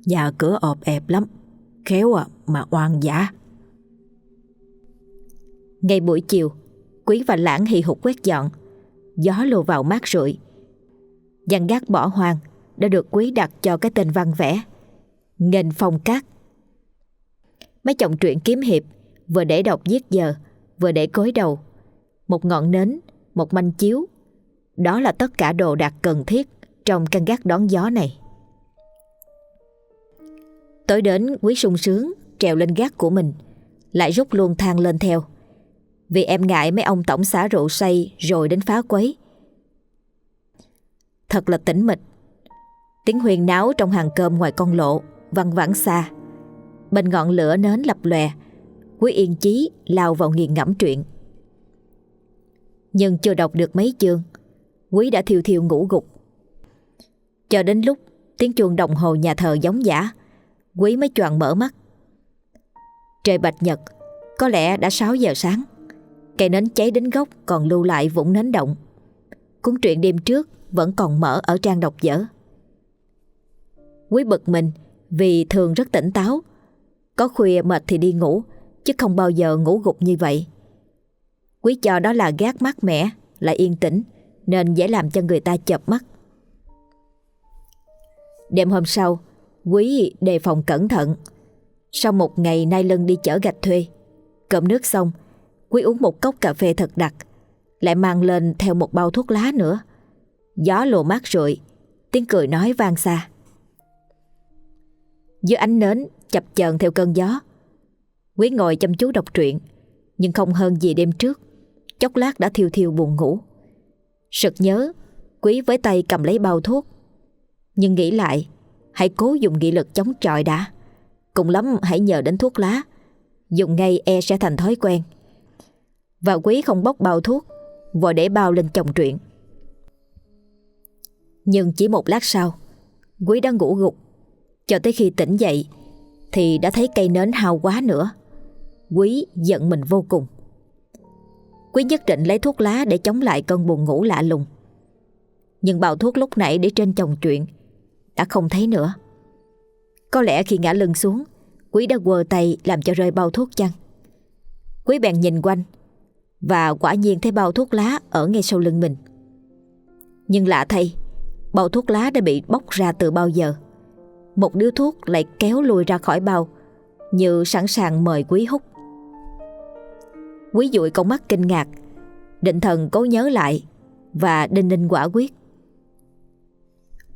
Nhà cửa ọp ẹp lắm Khéo à mà oan giả Ngay buổi chiều Quý và Lãng hì hục quét dọn Gió lùa vào mát rượi Giàn gác bỏ hoang Đã được Quý đặt cho cái tên văn vẽ Nghênh phong cát Mấy chồng truyện kiếm hiệp Vừa để đọc giết giờ Vừa để cối đầu Một ngọn nến Một manh chiếu Đó là tất cả đồ đạc cần thiết trong căn gác đón gió này. Tối đến quý sung sướng trèo lên gác của mình, lại rút luôn thang lên theo. Vì em ngại mấy ông tổng xã rượu say rồi đến phá quấy. Thật là tĩnh mịch. Tiếng huyền náo trong hàng cơm ngoài con lộ, văng vẳng xa. Bên ngọn lửa nến lập lòe, quý yên chí lao vào nghiền ngẫm truyện. Nhưng chưa đọc được mấy chương, quý đã thiêu thiêu ngủ gục. Cho đến lúc tiếng chuông đồng hồ nhà thờ giống giả Quý mới choàng mở mắt Trời bạch nhật Có lẽ đã 6 giờ sáng Cây nến cháy đến gốc còn lưu lại vũng nến động. Cuốn truyện đêm trước Vẫn còn mở ở trang đọc dở. Quý bực mình Vì thường rất tỉnh táo. Có khuya mệt thì đi ngủ, Chứ không bao giờ ngủ gục như vậy. Quý cho đó là gác mát mẻ Lại yên tĩnh, Nên dễ làm cho người ta chợp mắt. Đêm hôm sau, Quý đề phòng cẩn thận. Sau một ngày nay lân đi chở gạch thuê, Cơm nước xong Quý uống một cốc cà phê thật đặc, Lại mang lên theo một bao thuốc lá nữa. Gió lùa mát rượi, Tiếng cười nói vang xa. Dưới ánh nến Chập chờn theo cơn gió, Quý ngồi chăm chú đọc truyện, Nhưng không hơn gì đêm trước, Chốc lát đã thiêu thiêu buồn ngủ. Sực nhớ, Quý với tay cầm lấy bao thuốc, nhưng nghĩ lại, Hãy cố dùng nghị lực chống chọi đã. Cùng lắm hãy nhờ đến thuốc lá, Dùng ngay e sẽ thành thói quen. Và quý không bốc bao thuốc, Vội để bao lên chồng truyện. Nhưng chỉ một lát sau, Quý đang ngủ gục. Cho tới khi tỉnh dậy, Thì đã thấy cây nến hao quá nữa. Quý giận mình vô cùng. Quý nhất định lấy thuốc lá để chống lại cơn buồn ngủ lạ lùng. Nhưng bao thuốc lúc nãy để trên chồng chuyện Đã không thấy nữa. Có lẽ khi ngã lưng xuống, Quý đã quờ tay làm cho rơi bao thuốc chăng? Quý bèn nhìn quanh và quả nhiên thấy bao thuốc lá ở ngay sau lưng mình. Nhưng lạ thay, Bao thuốc lá đã bị bóc ra từ bao giờ. Một điếu thuốc lại kéo lùi ra khỏi bao, Như sẵn sàng mời quý hút. Quý dụi con mắt kinh ngạc, Định thần cố nhớ lại Và đinh ninh quả quyết.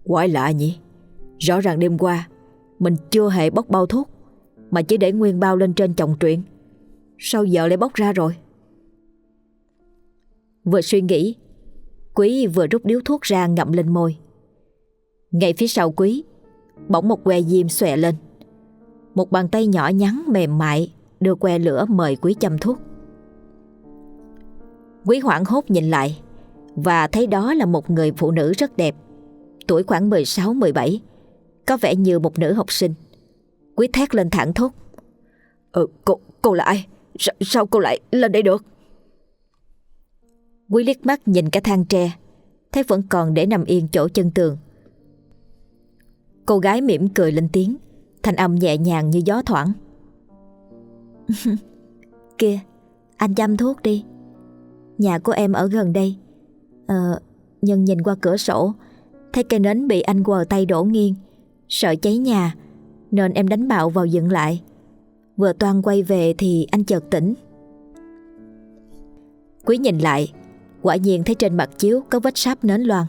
Quái lạ nhỉ? Rõ ràng đêm qua, Mình chưa hề bóc bao thuốc, Mà chỉ để nguyên bao lên trên chồng truyện. Sao giờ lại bóc ra rồi? Vừa suy nghĩ Quý vừa rút điếu thuốc ra ngậm lên môi. Ngay phía sau quý Bỗng một que diêm xòe lên. Một bàn tay nhỏ nhắn mềm mại Đưa que lửa mời quý châm thuốc. Quý hoảng hốt nhìn lại Và thấy đó là một người phụ nữ rất đẹp Tuổi khoảng 16-17 Có vẻ như một nữ học sinh. Quý thét lên thẳng thốt Ừ cô, cô là ai? Sao, sao cô lại lên đây được? Quý liếc mắt nhìn cả thang tre, Thấy vẫn còn để nằm yên chỗ chân tường. Cô gái mỉm cười lên tiếng, Thanh âm nhẹ nhàng như gió thoảng. Kìa, Anh chăm thuốc đi. Nhà của em ở gần đây. Ờ Nhưng nhìn qua cửa sổ, Thấy cây nến bị anh quờ tay đổ nghiêng. Sợ cháy nhà, Nên em đánh bạo vào dựng lại. Vừa toan quay về thì anh chợt tỉnh. Quý nhìn lại Quả nhiên thấy trên mặt chiếu có vết sáp nến loan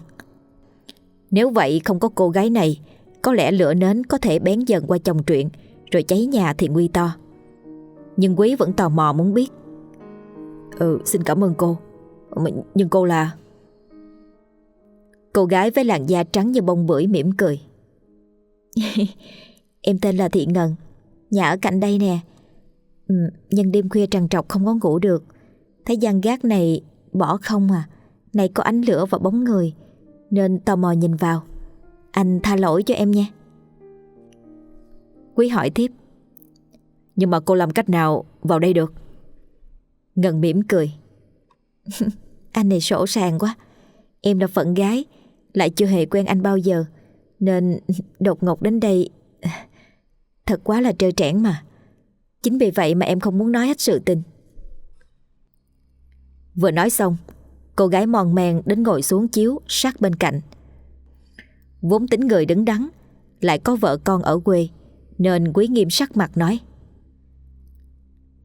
Nếu vậy không có cô gái này Có lẽ lửa nến có thể bén dần qua chồng truyện Rồi cháy nhà thì nguy to. Nhưng Quý vẫn tò mò muốn biết. Ừ xin cảm ơn cô. Ừ, nhưng cô là? Cô gái với làn da trắng như bông bưởi mỉm cười. Em tên là Thị Ngân Nhà ở cạnh đây nè. Ừ, Nhưng đêm khuya trằn trọc không có ngủ được. Thấy gian gác này bỏ không à. Này có ánh lửa và bóng người Nên tò mò nhìn vào. Anh tha lỗi cho em nha. Quý hỏi tiếp. Nhưng mà cô làm cách nào vào đây được? Ngân mỉm cười. cười Anh này sổ sàng quá. Em là phận gái Lại chưa hề quen anh bao giờ Nên đột ngột đến đây. Thật quá là trơ trẽn mà. Chính vì vậy mà em không muốn nói hết sự tình Vừa nói xong, Cô gái mòn men đến ngồi xuống chiếu sát bên cạnh. Vốn tính người đứng đắn, Lại có vợ con ở quê, Nên quý nghiêm sắc mặt nói.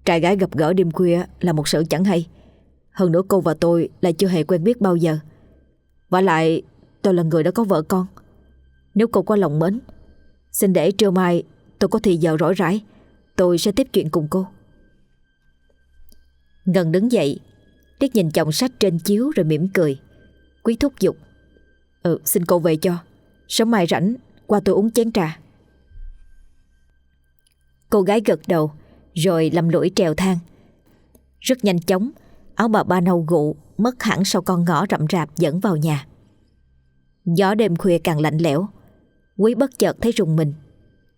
Trai gái gặp gỡ đêm khuya là một sự chẳng hay. Hơn nữa cô và tôi lại chưa hề quen biết bao giờ. Và lại, tôi là người đã có vợ con. Nếu cô có lòng mến, Xin để trưa mai tôi có thì giờ rỗi rãi, Tôi sẽ tiếp chuyện cùng cô. Ngân đứng dậy Liếc nhìn chồng sách trên chiếu rồi mỉm cười. Quý thúc giục Ừ xin cô về cho. Sớm mai rảnh, qua tôi uống chén trà. Cô gái gật đầu, Rồi lầm lũi trèo thang. Rất nhanh chóng, Áo bà ba nâu gụ Mất hẳn sau con ngõ rậm rạp dẫn vào nhà. Gió đêm khuya càng lạnh lẽo, Quý bất chợt thấy rùng mình,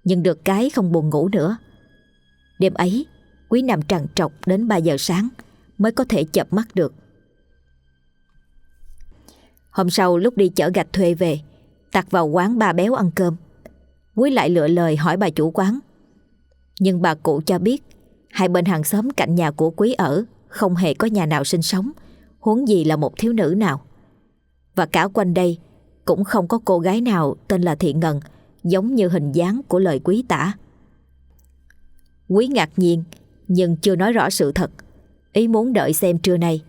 Nhưng được cái không buồn ngủ nữa. Đêm ấy, Quý nằm trằn trọc đến 3 giờ sáng. Mới có thể chập mắt được. Hôm sau lúc đi chở gạch thuê về Tặc vào quán ba béo ăn cơm. Quý lại lựa lời hỏi bà chủ quán. Nhưng bà cụ cho biết, Hai bên hàng xóm cạnh nhà của Quý ở Không hề có nhà nào sinh sống, Huống gì là một thiếu nữ nào. Và cả quanh đây Cũng không có cô gái nào tên là Thị Ngân, Giống như hình dáng của lời quý tả. Quý ngạc nhiên, Nhưng chưa nói rõ sự thật. Ý muốn đợi xem trưa nay.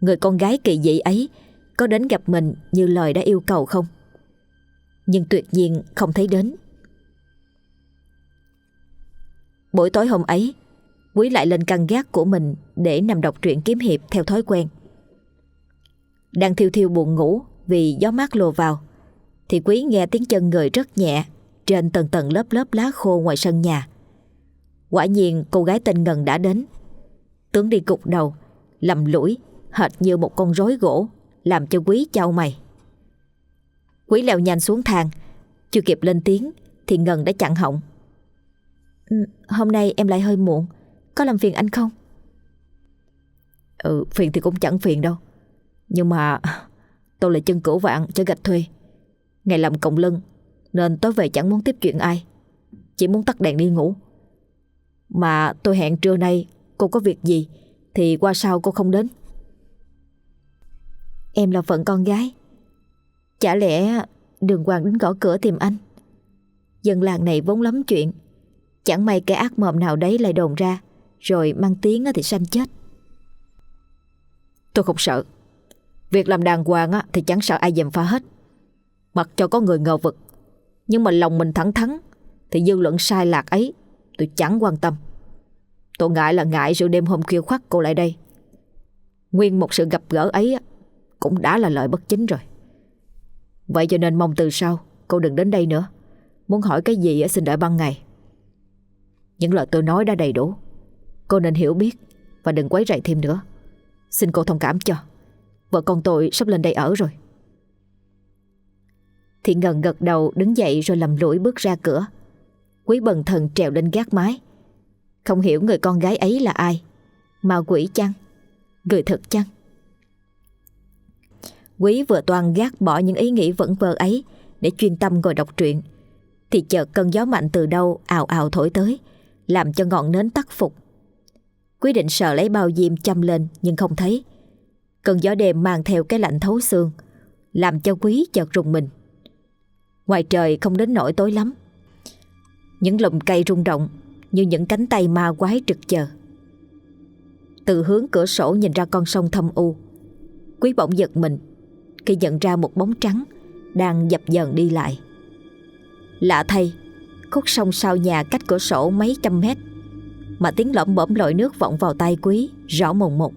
Người con gái kỳ dị ấy, Có đến gặp mình như lời đã yêu cầu không? Nhưng tuyệt nhiên không thấy đến. Buổi tối hôm ấy, Quý lại lên căn gác của mình Để nằm đọc truyện kiếm hiệp theo thói quen. Đang thiêu thiêu buồn ngủ Vì gió mát lùa vào, Thì Quý nghe tiếng chân người rất nhẹ Trên tầng tầng lớp lớp lá khô ngoài sân nhà. Quả nhiên cô gái tên Ngân đã đến. Tướng đi cục đầu, Lầm lũi, Hệt như một con rối gỗ, Làm cho quý trao mày. Quý leo nhanh xuống thang, Chưa kịp lên tiếng Thì Ngân đã chặn họng. Ừ, hôm nay em lại hơi muộn, Có làm phiền anh không? Ừ phiền thì cũng chẳng phiền đâu, Nhưng mà Tôi là chân cửu vạn cho gạch thuê. Ngày làm cộng lưng Nên tối về chẳng muốn tiếp chuyện ai, Chỉ muốn tắt đèn đi ngủ. Mà tôi hẹn trưa nay Cô có việc gì Thì qua sau cô không đến. Em là phận con gái. Chả lẽ đường hoàng đến gõ cửa tìm anh? Dân làng này vốn lắm chuyện. Chẳng may cái ác mồm nào đấy lại đồn ra, Rồi mang tiếng thì sanh chết. Tôi không sợ. Việc làm đàng hoàng thì chẳng sợ ai dèm pha hết. Mặc cho có người ngờ vực, Nhưng mà lòng mình thẳng thắn Thì dư luận sai lạc ấy, Tôi chẳng quan tâm. Tôi ngại là ngại sự đêm hôm kia khoắt cô lại đây. Nguyên một sự gặp gỡ ấy Cũng đã là lợi bất chính rồi. Vậy cho nên mong từ sau, Cô đừng đến đây nữa. Muốn hỏi cái gì xin đợi ban ngày. Những lời tôi nói đã đầy đủ. Cô nên hiểu biết Và đừng quấy rầy thêm nữa. Xin cô thông cảm cho. Vợ con tôi sắp lên đây ở rồi. Thị ngân gật đầu, đứng dậy rồi lầm lũi bước ra cửa. Quý bần thần trèo lên gác mái. Không hiểu người con gái ấy là ai. Ma quỷ chăng? Người thật chăng? Quý vừa toàn gác bỏ những ý nghĩ vẩn vơ ấy Để chuyên tâm ngồi đọc truyện, Thì chợt cơn gió mạnh từ đâu ào ào thổi tới, Làm cho ngọn nến tắt phục. Quý định sợ lấy bao diêm châm lên Nhưng không thấy. Cơn gió đêm mang theo cái lạnh thấu xương, Làm cho quý chợt rùng mình. Ngoài trời không đến nỗi tối lắm. Những lùm cây rung động như những cánh tay ma quái trực chờ. Từ hướng cửa sổ nhìn ra con sông thâm u. Quý bỗng giật mình Khi nhận ra một bóng trắng Đang dập dần đi lại. Lạ thay, Khúc sông sau nhà cách cửa sổ mấy trăm mét, Mà tiếng lõm bẩm lội nước vọng vào tay quý Rõ mồn một.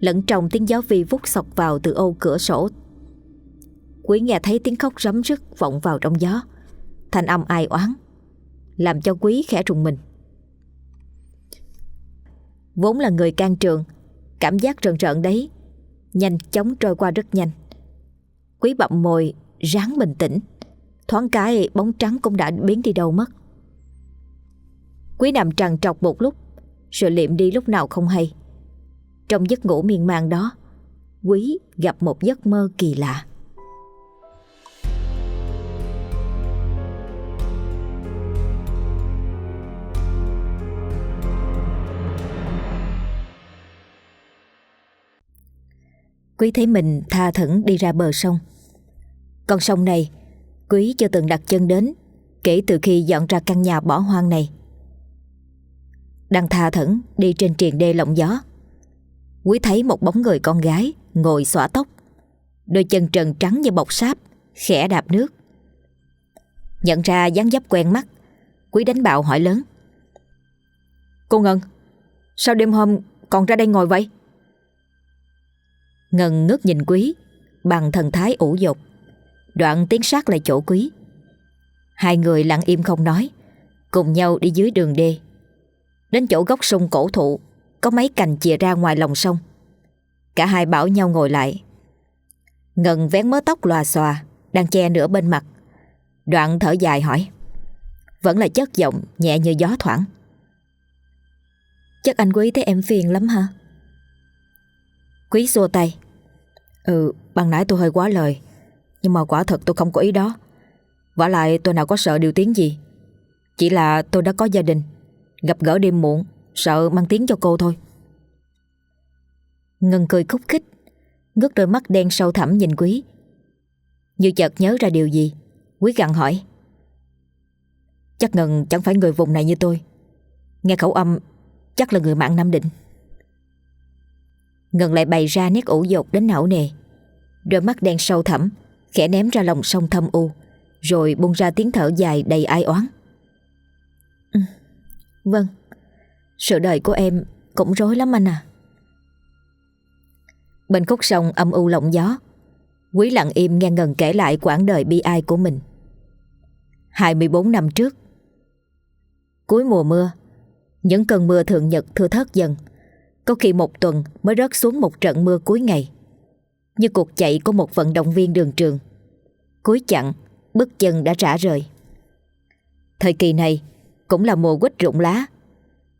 Lẫn trong tiếng gió vi vút sọc vào từ ô cửa sổ. Quý nghe thấy tiếng khóc rấm rứt vọng vào trong gió, Thành âm ai oán. Làm cho quý khẽ rùng mình. Vốn là người can trường, Cảm giác rợn rợn đấy, Nhanh chóng trôi qua rất nhanh. Quý bậm môi, Ráng bình tĩnh, Thoáng cái bóng trắng cũng đã biến đi đâu mất. Quý nằm trằn trọc một lúc Rồi liệm đi lúc nào không hay. Trong giấc ngủ miên man đó, Quý gặp một giấc mơ kỳ lạ. Quý thấy mình tha thẩn đi ra bờ sông. Con sông này, Quý chưa từng đặt chân đến Kể từ khi dọn ra căn nhà bỏ hoang này. Đang tha thẩn đi trên triền đê lộng gió, Quý thấy một bóng người con gái Ngồi xõa tóc, Đôi chân trần trắng như bọc sáp, Khẽ đạp nước. Nhận ra dáng dấp quen mắt, Quý đánh bạo hỏi lớn. Cô Ngân, Sao đêm hôm còn ra đây ngồi vậy? Ngân ngước nhìn quý, Bằng thần thái ủ dục. Đoạn tiến sát lại chỗ quý. Hai người lặng im không nói, Cùng nhau đi dưới đường đê Đến chỗ gốc sông cổ thụ, Có mấy cành chìa ra ngoài lòng sông. Cả hai bảo nhau ngồi lại. Ngân vén mớ tóc lòa xòa, Đang che nửa bên mặt. Đoạn thở dài hỏi, Vẫn là chất giọng nhẹ như gió thoảng. Chắc anh quý thấy em phiền lắm hả Quý xua tay. Ừ ban nãy tôi hơi quá lời, Nhưng mà quả thật tôi không có ý đó. Vả lại tôi nào có sợ điều tiếng gì? Chỉ là tôi đã có gia đình, Gặp gỡ đêm muộn, Sợ mang tiếng cho cô thôi. Ngân cười khúc khích, Ngước đôi mắt đen sâu thẳm nhìn Quý. Như chợt nhớ ra điều gì, Quý gặn hỏi. Chắc Ngân chẳng phải người vùng này như tôi. Nghe khẩu âm, Chắc là người mạng Nam Định. Ngân lại bày ra nét ủ dột đến não nề. Đôi mắt đen sâu thẳm Khẽ ném ra lòng sông thâm u Rồi bung ra tiếng thở dài đầy ai oán. Ừ, Vâng. Sự đời của em cũng rối lắm anh à. Bên khúc sông âm u lộng gió Quý lặng im nghe Ngân kể lại quãng đời bi ai của mình. 24 năm trước. Cuối mùa mưa Những cơn mưa thường nhật thưa thớt dần có khi một tuần mới rớt xuống một trận mưa cuối ngày. Như cuộc chạy của một vận động viên đường trường. Cuối chặn Bước chân đã rã rời. Thời kỳ này Cũng là mùa quýt rụng lá.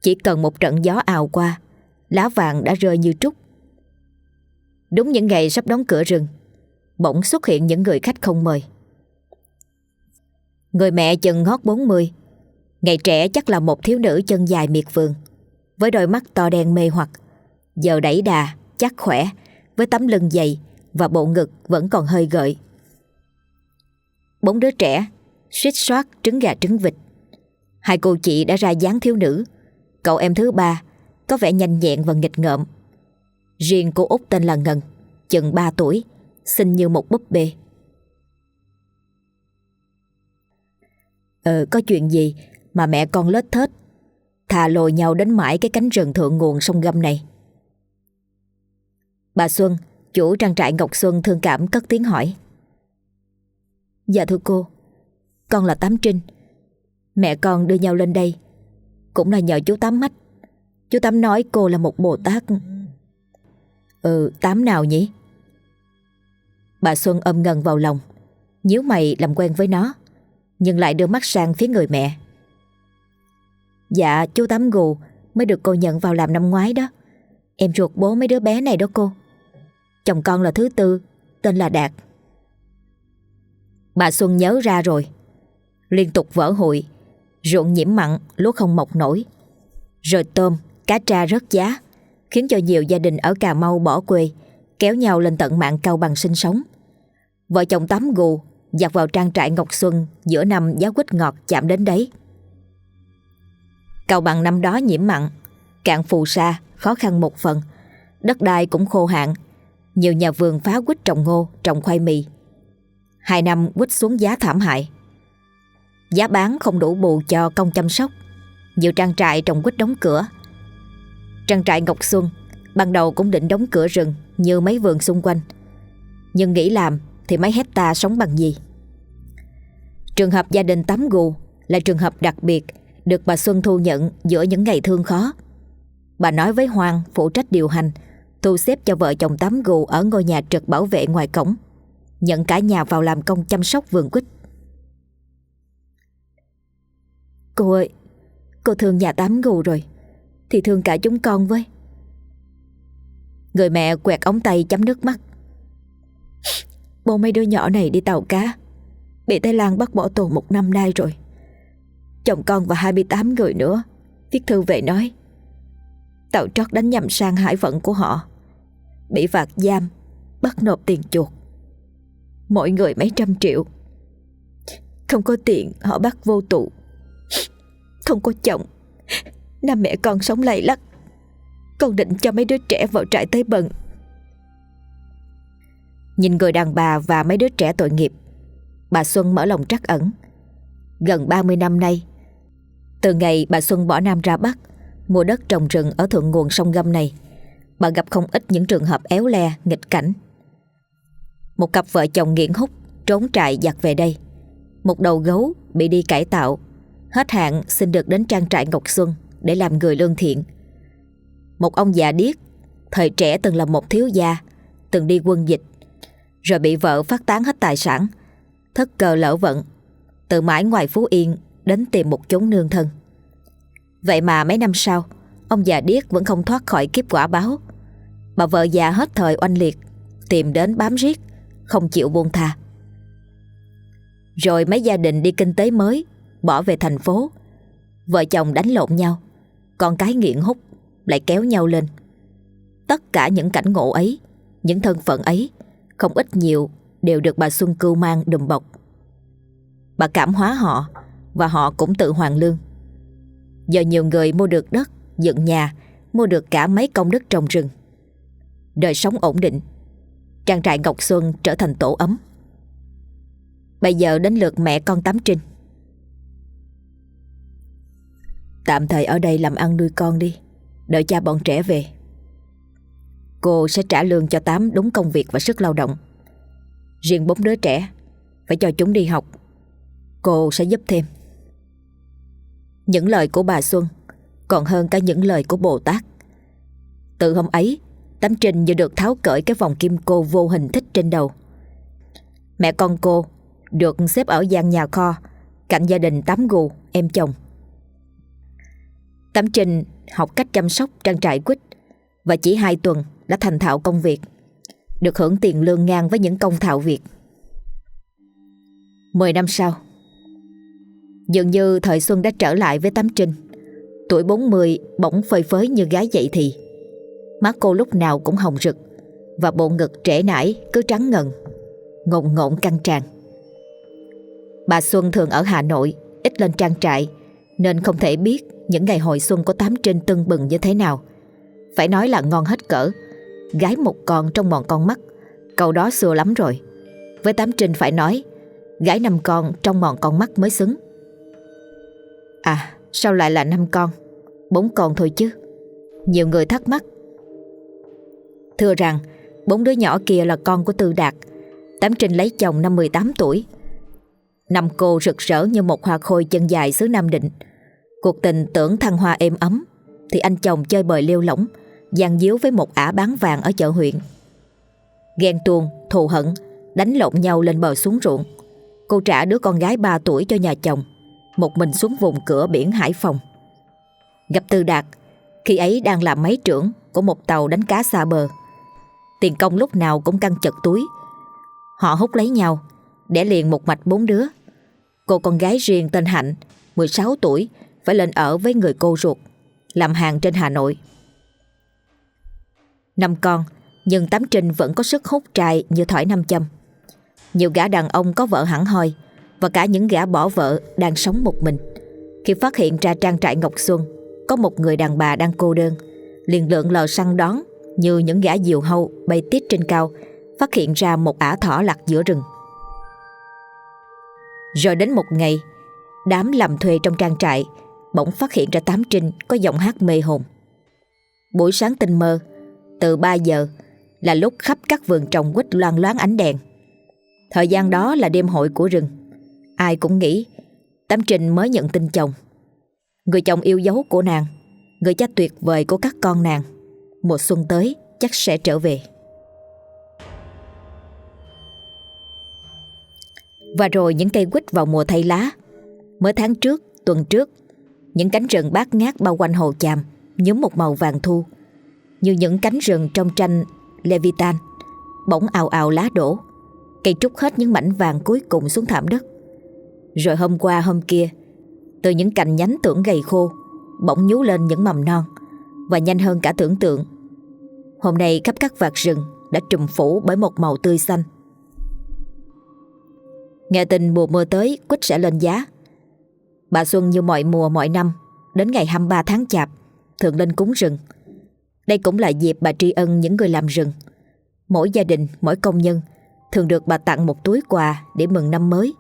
Chỉ cần một trận gió ào qua, Lá vàng đã rơi như trúc. Đúng những ngày sắp đóng cửa rừng, Bỗng xuất hiện những người khách không mời. Người mẹ chừng ngót 40 Ngày trẻ chắc là một thiếu nữ chân dài miệt vườn. Với đôi mắt to đen mê hoặc. Giờ đẩy đà, chắc khỏe Với tấm lưng dày Và bộ ngực vẫn còn hơi gợi. Bốn đứa trẻ suýt soát trứng gà trứng vịt. Hai cô chị đã ra dáng thiếu nữ. Cậu em thứ ba Có vẻ nhanh nhẹn và nghịch ngợm. Riêng cô út tên là Ngân Chừng 3 tuổi Xinh như một búp bê. Ờ có chuyện gì Mà mẹ con lết thết? Thà lồi nhau đến mãi cái cánh rừng thượng nguồn sông Gâm này. Bà Xuân, Chủ trang trại Ngọc Xuân thương cảm cất tiếng hỏi. Dạ thưa cô, Con là Tám Trinh. Mẹ con đưa nhau lên đây, Cũng là nhờ chú Tám Mách. Chú Tám nói cô là một Bồ Tát. Ừ Tám nào nhỉ? Bà Xuân ôm ngần vào lòng, nhíu mày làm quen với nó, Nhưng lại đưa mắt sang phía người mẹ. Dạ chú Tám Gù Mới được cô nhận vào làm năm ngoái đó. Em ruột bố mấy đứa bé này đó cô. Chồng con là thứ tư Tên là Đạt. Bà Xuân nhớ ra rồi. Liên tục vỡ hụi Ruộng nhiễm mặn lúa không mọc nổi. Rồi tôm, cá tra rớt giá Khiến cho nhiều gia đình ở Cà Mau bỏ quê Kéo nhau lên tận mạng cao bằng sinh sống. Vợ chồng tắm gù Giặt vào trang trại Ngọc Xuân Giữa năm giá quýt ngọt chạm đến đấy. Cao bằng năm đó nhiễm mặn, Cạn phù sa, Khó khăn một phần. Đất đai cũng khô hạn, Nhiều nhà vườn phá quýt trồng ngô, Trồng khoai mì. Hai năm quýt xuống giá thảm hại. Giá bán không đủ bù cho công chăm sóc, Nhiều trang trại trồng quýt đóng cửa. Trang trại Ngọc Xuân Ban đầu cũng định đóng cửa rừng Như mấy vườn xung quanh, Nhưng nghĩ làm thì mấy hecta sống bằng gì? Trường hợp gia đình tắm gù Là trường hợp đặc biệt được bà Xuân thu nhận giữa những ngày thương khó. Bà nói với Hoàng phụ trách điều hành, Thu xếp cho vợ chồng tắm gù Ở ngôi nhà trực bảo vệ ngoài cổng, Nhận cả nhà vào làm công chăm sóc vườn quýt. Cô ơi, Cô thương nhà tám gù rồi, Thì thương cả chúng con với. Người mẹ quẹt ống tay chấm nước mắt. Bố mấy đứa nhỏ này đi tàu cá, Bị Thái Lan bắt bỏ tù một năm nay rồi. Chồng con và 28 người nữa. Viết thư về nói, Tàu trót đánh nhầm sang hải vận của họ. Bị phạt giam, Bắt nộp tiền chuột Mỗi người mấy trăm triệu. Không có tiền, họ bắt vô tụ Không có chồng, Năm mẹ con sống lay lắc Con định cho mấy đứa trẻ vào trại tới bần. Nhìn người đàn bà và mấy đứa trẻ tội nghiệp, Bà Xuân mở lòng trắc ẩn. Gần 30 năm nay từ ngày bà Xuân bỏ Nam ra Bắc Mua đất trồng rừng ở thượng nguồn sông Gâm này Bà gặp không ít những trường hợp éo le, nghịch cảnh. Một cặp vợ chồng nghiện hút Trốn trại giặt về đây. Một đầu gấu bị đi cải tạo. Hết hạn xin được đến trang trại Ngọc Xuân Để làm người lương thiện. Một ông già điếc Thời trẻ từng là một thiếu gia Từng đi quân dịch rồi bị vợ phát tán hết tài sản Thất cờ lỡ vận. Từ mãi ngoài Phú Yên Đến tìm một chốn nương thân. Vậy mà mấy năm sau, Ông già điếc vẫn không thoát khỏi kiếp quả báo. Bà vợ già hết thời oanh liệt, Tìm đến bám riết, Không chịu buông tha. Rồi mấy gia đình đi kinh tế mới, Bỏ về thành phố. Vợ chồng đánh lộn nhau, Con cái nghiện hút, Lại kéo nhau lên. Tất cả những cảnh ngộ ấy, Những thân phận ấy, không ít nhiều đều được bà Xuân cưu mang đùm bọc. Bà cảm hóa họ và họ cũng tự hoàn lương. Giờ nhiều người mua được đất, dựng nhà, mua được cả mấy công đất trồng rừng. Đời sống ổn định, trang trại Ngọc Xuân trở thành tổ ấm. Bây giờ đến lượt mẹ con Tám Trinh. Tạm thời ở đây làm ăn nuôi con đi, đợi cha bọn trẻ về. Cô sẽ trả lương cho Tám đúng công việc và sức lao động Riêng bốn đứa trẻ Phải cho chúng đi học Cô sẽ giúp thêm những lời của bà Xuân Còn hơn cả những lời của Bồ Tát. Từ hôm ấy Tấm Trình như được tháo cởi cái vòng kim cô vô hình thích trên đầu. Mẹ con cô Được xếp ở gian nhà kho Cạnh gia đình Tám Gù, em chồng. Tấm Trinh học cách chăm sóc trang trại quýt Và chỉ hai tuần đã thành thạo công việc Được hưởng tiền lương ngang với những công thạo việc. Mười năm sau Dường như thời xuân đã trở lại với Tám Trinh. Tuổi 40 bỗng phơi phới như gái dậy thì. Má cô lúc nào cũng hồng rực, Và bộ ngực trễ nải cứ trắng ngần, Ngộn ngộn căng tràn. Bà Xuân thường ở Hà Nội, Ít lên trang trại, Nên không thể biết những ngày hồi xuân của Tám Trinh tưng bừng như thế nào. Phải nói là ngon hết cỡ, Gái một con trong mòn con mắt, Câu đó xưa lắm rồi. Với Tám Trinh phải nói, Gái năm con trong mòn con mắt mới xứng. À sao lại là năm con? Bốn con thôi chứ. Nhiều người thắc mắc. Thưa rằng Bốn đứa nhỏ kia là con của Tư Đạt. Tám Trinh lấy chồng năm 18 tuổi. Năm cô rực rỡ như một hoa khôi chân dài xứ Nam Định. Cuộc tình tưởng thăng hoa êm ấm Thì anh chồng chơi bời lêu lỏng gian díu với một ả bán vàng ở chợ huyện. Ghen tuông, thù hận Đánh lộn nhau lên bờ xuống ruộng. Cô trả đứa con gái 3 tuổi cho nhà chồng. Một mình xuống vùng cửa biển Hải Phòng. Gặp Tư Đạt, Khi ấy đang làm máy trưởng Của một tàu đánh cá xa bờ. Tiền công lúc nào cũng căng chật túi. Họ hút lấy nhau Đẻ liền một mạch bốn đứa. Cô con gái riêng tên Hạnh 16 tuổi, Phải lên ở với người cô ruột, Làm hàng trên Hà Nội. Năm con, Nhưng Tám Trinh vẫn có sức hút trai như thỏi nam châm. Nhiều gã đàn ông có vợ hẳn hoi và cả những gã bỏ vợ đang sống một mình. Khi phát hiện ra trang trại Ngọc Xuân, Có một người đàn bà đang cô đơn, liền lượng lờ săn đón Như những gã diều hâu bay tít trên cao, Phát hiện ra một ả thỏ lạc giữa rừng. Rồi đến một ngày, Đám làm thuê trong trang trại Bỗng phát hiện ra Tám Trinh có giọng hát mê hồn. Buổi sáng tinh mơ, Từ 3 giờ Là lúc khắp các vườn trồng quýt loan loáng ánh đèn. Thời gian đó là đêm hội của rừng. Ai cũng nghĩ Tám trình mới nhận tin chồng. Người chồng yêu dấu của nàng Người cha tuyệt vời của các con nàng. Mùa xuân tới chắc sẽ trở về. Và rồi những cây quýt vào mùa thay lá. Mới tháng trước, tuần trước Những cánh rừng bát ngát bao quanh hồ chàm Nhúm một màu vàng thu. Như những cánh rừng trong tranh Levitan Bỗng ào ào lá đổ. Cây trút hết những mảnh vàng cuối cùng xuống thảm đất. Rồi hôm qua hôm kia Từ những cành nhánh tưởng gầy khô Bỗng nhú lên những mầm non. Và nhanh hơn cả tưởng tượng Hôm nay khắp các vạt rừng Đã trùm phủ bởi một màu tươi xanh. Nghe tin mùa mưa tới quýt sẽ lên giá. Bà Xuân như mọi mùa mọi năm Đến ngày 23 tháng chạp Thường lên cúng rừng. Đây cũng là dịp bà tri ân những người làm rừng. Mỗi gia đình, mỗi công nhân Thường được bà tặng một túi quà Để mừng năm mới.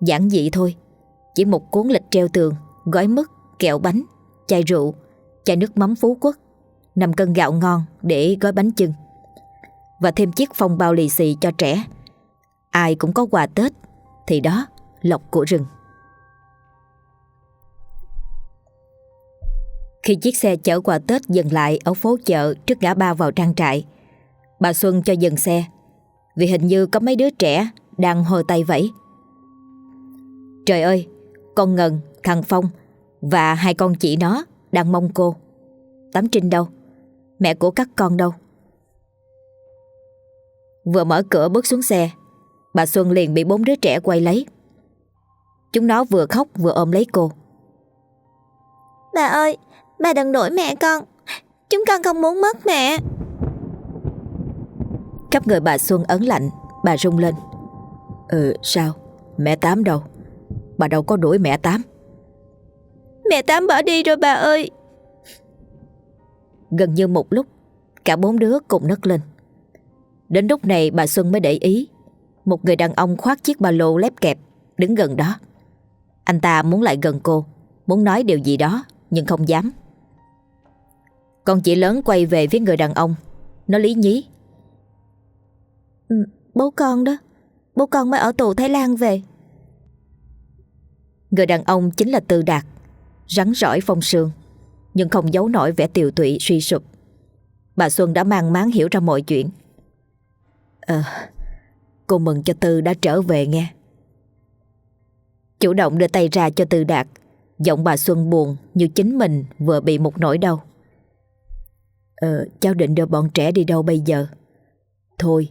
Giản dị thôi. Chỉ một cuốn lịch treo tường Gói mứt, kẹo bánh, chai rượu Chai nước mắm phú quốc 5 cân gạo ngon để gói bánh chưng. Và thêm chiếc phong bao lì xì cho trẻ. Ai cũng có quà Tết Thì đó lộc của rừng. Khi chiếc xe chở quà Tết dừng lại Ở phố chợ trước ngã ba vào trang trại Bà Xuân cho dừng xe. Vì hình như có mấy đứa trẻ Đang hơ tay vẫy. Trời ơi Con Ngân, thằng Phong Và hai con chị nó Đang mong cô. Tám Trinh đâu? Mẹ của các con đâu? Vừa mở cửa bước xuống xe Bà Xuân liền bị bốn đứa trẻ quay lấy. Chúng nó vừa khóc vừa ôm lấy cô. Bà ơi Bà đừng đuổi mẹ con. Chúng con không muốn mất mẹ. Khắp người bà Xuân ấn lạnh Bà rung lên. Ừ sao? Mẹ Tám đâu Bà đâu có đuổi mẹ Tám. Mẹ Tám bỏ đi rồi bà ơi. Gần như một lúc Cả bốn đứa cùng nấc lên. Đến lúc này bà Xuân mới để ý Một người đàn ông khoác chiếc ba lô lép kẹp Đứng gần đó. Anh ta muốn lại gần cô Muốn nói điều gì đó Nhưng không dám. Con chị lớn quay về phía người đàn ông Nó lý nhí. Ừ, Bố con đó Bố con mới ở tù Thái Lan về Người đàn ông chính là Tư Đạt Rắn rỏi phong sương nhưng không giấu nổi vẻ tiều tụy suy sụp. Bà Xuân đã mang máng hiểu ra mọi chuyện. Ờ, cô mừng cho Tư đã trở về nghe. Chủ động đưa tay ra cho Tư Đạt Giọng bà Xuân buồn như chính mình vừa bị một nỗi đau Ờ, cháu định đưa bọn trẻ đi đâu bây giờ? Thôi,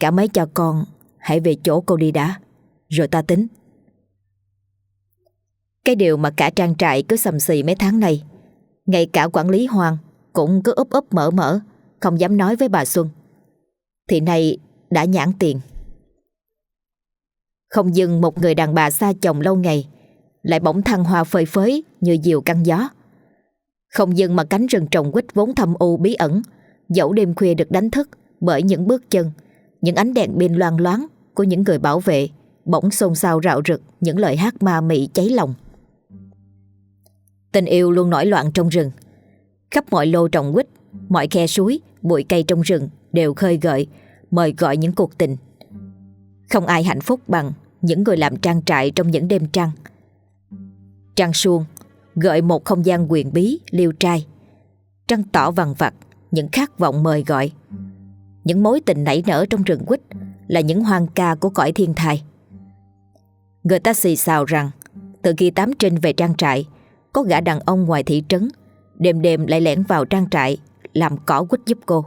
cả mấy cha con hãy về chỗ cô đi đã, rồi ta tính. Cái điều mà cả trang trại cứ sầm xì mấy tháng này, ngay cả quản lý Hoàng cũng cứ úp úp mở mở, không dám nói với bà Xuân. Thì nay đã nhãn tiền. Không dừng một người đàn bà xa chồng lâu ngày, lại bỗng thăng hoa phơi phới như diều căng gió. Không dừng mà cánh rừng trồng quýt vốn thâm u bí ẩn, dẫu đêm khuya được đánh thức bởi những bước chân, những ánh đèn pin loang loáng của những người bảo vệ, bỗng xôn xao rạo rực những lời hát ma mị cháy lòng. Tình yêu luôn nổi loạn trong rừng. Khắp mọi lô trồng quýt, mọi khe suối, bụi cây trong rừng đều khơi gợi, mời gọi những cuộc tình. Không ai hạnh phúc bằng những người làm trang trại trong những đêm trăng. Trăng suông gợi một không gian quyền bí, liêu trai. Trăng tỏ vằn vặt những khát vọng mời gọi. Những mối tình nảy nở trong rừng quýt là những hoang ca của cõi thiên thai. Người ta xì xào rằng từ khi tám trinh về trang trại có gã đàn ông ngoài thị trấn, đêm đêm lại lẻn vào trang trại, làm cỏ quýt giúp cô.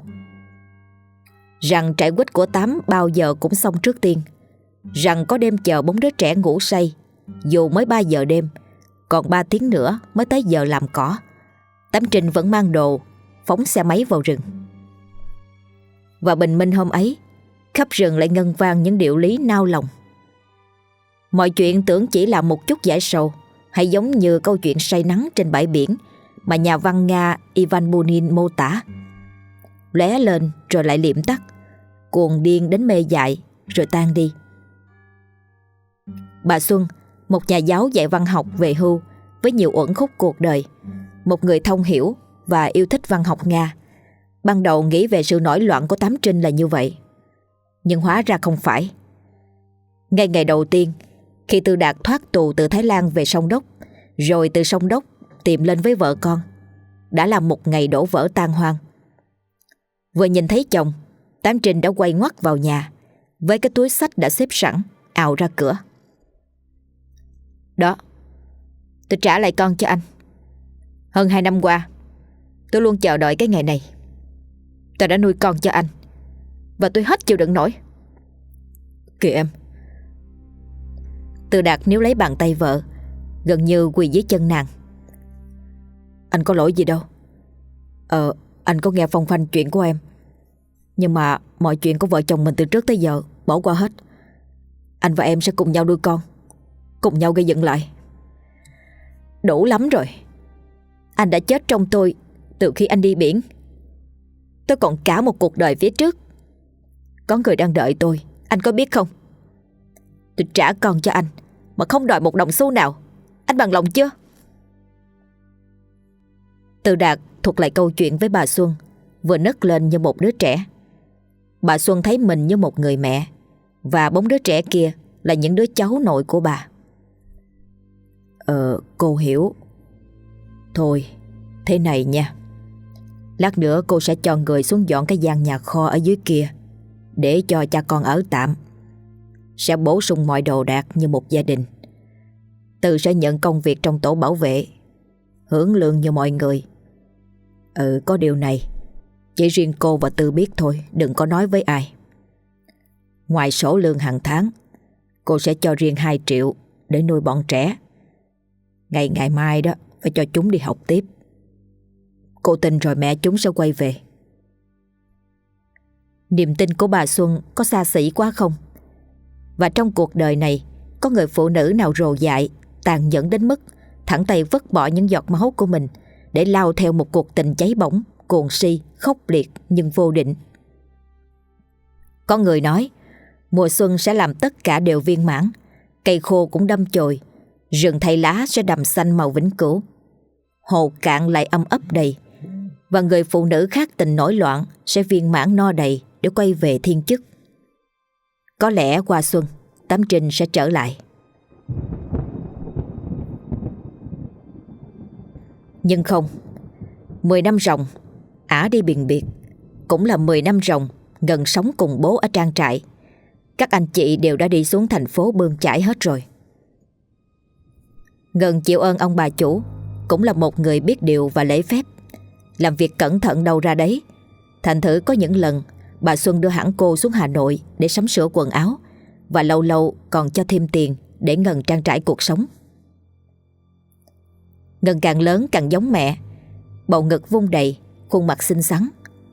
Rằng trại quýt của Tám bao giờ cũng xong trước tiên. Rằng có đêm chờ bốn đứa trẻ ngủ say, dù mới 3 giờ đêm, còn 3 tiếng nữa mới tới giờ làm cỏ Tám Trình vẫn mang đồ, Phóng xe máy vào rừng Và bình minh hôm ấy, Khắp rừng lại ngân vang những điệu lý nao lòng Mọi chuyện tưởng chỉ là một chút giải sầu hay giống như câu chuyện say nắng trên bãi biển Mà nhà văn Nga Ivan Bunin mô tả lóe lên rồi lại liệm tắt Cuồng điên đến mê dại Rồi tan đi Bà Xuân một nhà giáo dạy văn học về hưu với nhiều uẩn khúc cuộc đời, một người thông hiểu và yêu thích văn học Nga. Ban đầu nghĩ về sự nổi loạn của Tám Trinh là như vậy. Nhưng hóa ra không phải. Ngay ngày đầu tiên, khi Tư Đạt thoát tù từ Thái Lan về sông Đốc, rồi từ sông Đốc tìm lên với vợ con, đã là một ngày đổ vỡ tan hoang. Vừa nhìn thấy chồng, Tám Trinh đã quay ngoắt vào nhà, với cái túi sách đã xếp sẵn, ào ra cửa. Đó Tôi trả lại con cho anh Hơn hai năm qua Tôi luôn chờ đợi cái ngày này Tôi đã nuôi con cho anh Và tôi hết chịu đựng nổi Kìa em từ đạt níu lấy bàn tay vợ, Gần như quỳ dưới chân nàng. Anh có lỗi gì đâu. Ờ Anh có nghe phong phanh chuyện của em. Nhưng mà mọi chuyện của vợ chồng mình từ trước tới giờ Bỏ qua hết. Anh và em sẽ cùng nhau nuôi con, Cùng nhau gây dựng lại. Đủ lắm rồi. Anh đã chết trong tôi Từ khi anh đi biển. Tôi còn cả một cuộc đời phía trước. Có người đang đợi tôi, Anh có biết không? Tôi trả con cho anh. Mà không đòi một đồng xu nào. Anh bằng lòng chưa? Từ Đạt thuật lại câu chuyện với bà Xuân, Vừa nấc lên như một đứa trẻ. Bà Xuân thấy mình như một người mẹ, Và bốn đứa trẻ kia Là những đứa cháu nội của bà. Ờ cô hiểu. Thôi, Thế này nha. Lát nữa cô sẽ cho người xuống dọn cái gian nhà kho ở dưới kia, Để cho cha con ở tạm. Sẽ bổ sung mọi đồ đạc như một gia đình. Từ sẽ nhận công việc trong tổ bảo vệ. Hưởng lương như mọi người. Ừ có điều này. Chỉ riêng cô và Tư biết thôi, Đừng có nói với ai. Ngoài sổ lương hàng tháng, Cô sẽ cho riêng 2 triệu Để nuôi bọn trẻ. Ngày ngày mai đó, Phải cho chúng đi học tiếp. Cô tin rồi mẹ chúng sẽ quay về. Niềm tin của bà Xuân có xa xỉ quá không? Và trong cuộc đời này, Có người phụ nữ nào rồ dại Tàn nhẫn đến mức Thẳng tay vứt bỏ những giọt máu của mình Để lao theo một cuộc tình cháy bỏng Cuồng si, khốc liệt nhưng vô định. Có người nói Mùa xuân sẽ làm tất cả đều viên mãn Cây khô cũng đâm chồi Rừng thay lá sẽ đầm xanh màu vĩnh cửu. Hồ cạn lại âm ấp đầy Và người phụ nữ khác tình nổi loạn Sẽ viên mãn no đầy Để quay về thiên chức. Có lẽ qua xuân Tám Trinh sẽ trở lại. Nhưng không. Mười năm ròng, Ả đi biền biệt. Cũng là mười năm ròng Gần sống cùng bố ở trang trại. Các anh chị đều đã đi xuống thành phố bươn chải hết rồi. Ngân chịu ơn ông bà chủ, Cũng là một người biết điều và lễ phép. Làm việc cẩn thận đâu ra đấy. Thành thử có những lần, Bà Xuân đưa hẳn cô xuống Hà Nội Để sắm sửa quần áo Và lâu lâu còn cho thêm tiền Để Ngân trang trải cuộc sống. Ngân càng lớn càng giống mẹ. Bầu ngực vung đầy Khuôn mặt xinh xắn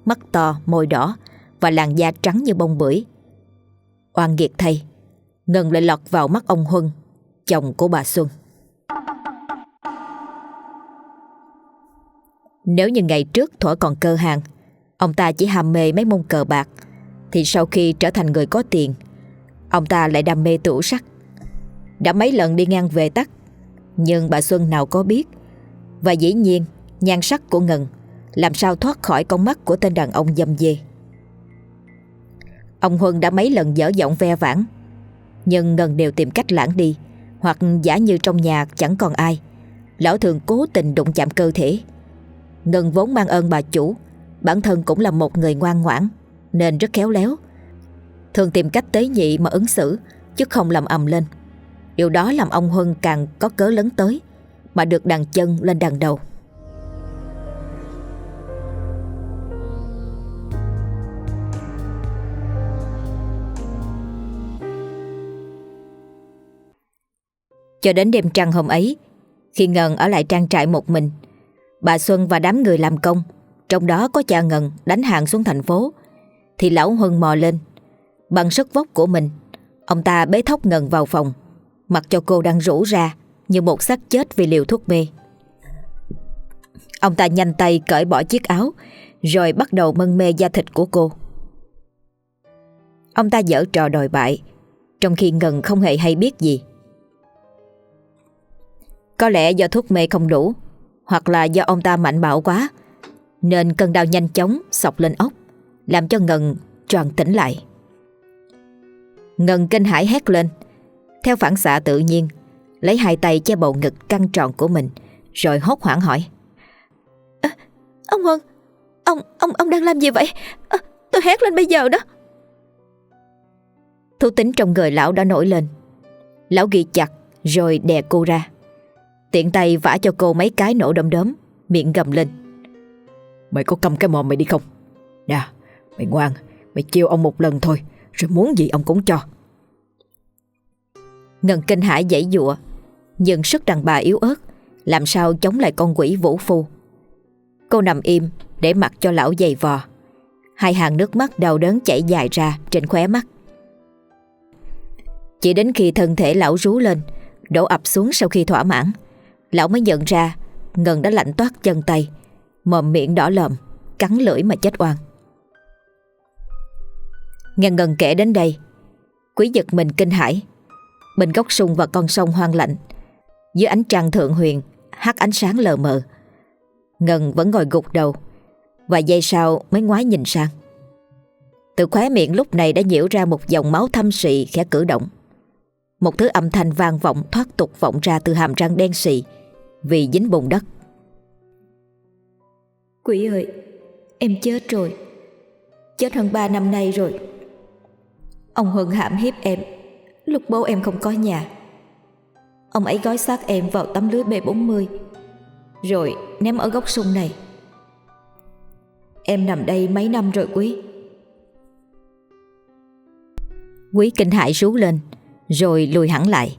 Mắt to, môi đỏ Và làn da trắng như bông bưởi. Oan nghiệt thay Ngân lại lọt vào mắt ông Huân Chồng của bà Xuân. Nếu như ngày trước Thỏa còn cơ hàng Ông ta chỉ ham mê mấy môn cờ bạc Thì sau khi trở thành người có tiền Ông ta lại đam mê tủ sắc Đã mấy lần đi ngang về tắt Nhưng bà Xuân nào có biết và dĩ nhiên, Nhan sắc của Ngân Làm sao thoát khỏi con mắt của tên đàn ông dâm dê. Ông Huân đã mấy lần dở giọng ve vãn, Nhưng Ngân đều tìm cách lãng đi, Hoặc giả như trong nhà chẳng còn ai. Lão thường cố tình đụng chạm cơ thể. Ngân vốn mang ơn bà chủ, Bản thân cũng là một người ngoan ngoãn, Nên rất khéo léo. Thường tìm cách tế nhị mà ứng xử, Chứ không làm ầm lên. Điều đó làm ông Huân càng có cớ lớn tới. Mà được đằng chân lên đằng đầu. Cho đến đêm trăng hôm ấy, Khi Ngân ở lại trang trại một mình, Bà Xuân và đám người làm công, Trong đó có cha Ngân đánh hàng xuống thành phố, Thì lão Huân mò lên. Bằng sức vóc của mình, Ông ta bế thóc Ngân vào phòng, Mặc cho cô đang rũ ra. Như một xác chết vì liều thuốc mê. Ông ta nhanh tay cởi bỏ chiếc áo, Rồi bắt đầu mân mê da thịt của cô. Ông ta dở trò đòi bại, Trong khi Ngân không hề hay biết gì. Có lẽ do thuốc mê không đủ, Hoặc là do ông ta mạnh bạo quá, Nên cơn đau nhanh chóng sọc lên ốc, Làm cho Ngân tròn tỉnh lại. Ngân kinh hãi hét lên, Theo phản xạ tự nhiên Lấy hai tay che bầu ngực căng tròn của mình Rồi hốt hoảng hỏi. À, Ông Huân Ông ông ông đang làm gì vậy? À, Tôi hét lên bây giờ đó. Thú tính trong người lão đã nổi lên. Lão ghi chặt Rồi đè cô ra. Tiện tay vả cho cô mấy cái nổ đom đóm Miệng gầm lên. Mày có cầm cái mồm mày đi không? Nè mày ngoan Mày chiêu ông một lần thôi Rồi muốn gì ông cũng cho. Ngân kinh hãi dãy dụa nhưng sức đàn bà yếu ớt Làm sao chống lại con quỷ vũ phu? Cô nằm im Để mặc cho lão dày vò. Hai hàng nước mắt đau đớn chảy dài ra Trên khóe mắt. Chỉ đến khi thân thể lão rú lên Đổ ập xuống sau khi thỏa mãn Lão mới nhận ra Ngân đã lạnh toát chân tay Mồm miệng đỏ lợm, Cắn lưỡi mà chết oan. Nghe Ngân kể đến đây Quý giật mình kinh hãi. Bên góc sung và con sông hoang lạnh dưới ánh trăng thượng huyền, Hắt ánh sáng lờ mờ. Ngân vẫn ngồi gục đầu Và giây sau mới ngoái nhìn sang. Từ khóe miệng lúc này đã nhiễu ra một dòng máu thâm sị khẽ cử động. Một thứ âm thanh vang vọng thoát tục vọng ra từ hàm răng đen sì Vì dính bùn đất. Quỷ ơi, Em chết rồi. Chết hơn 3 năm nay rồi. Ông Huân hãm hiếp em, Lúc bố em không có nhà. Ông ấy gói xác em vào tấm lưới B40 Rồi ném ở góc sông này. Em nằm đây mấy năm rồi quý? Quý kinh hại rú lên, Rồi lùi hẳn lại.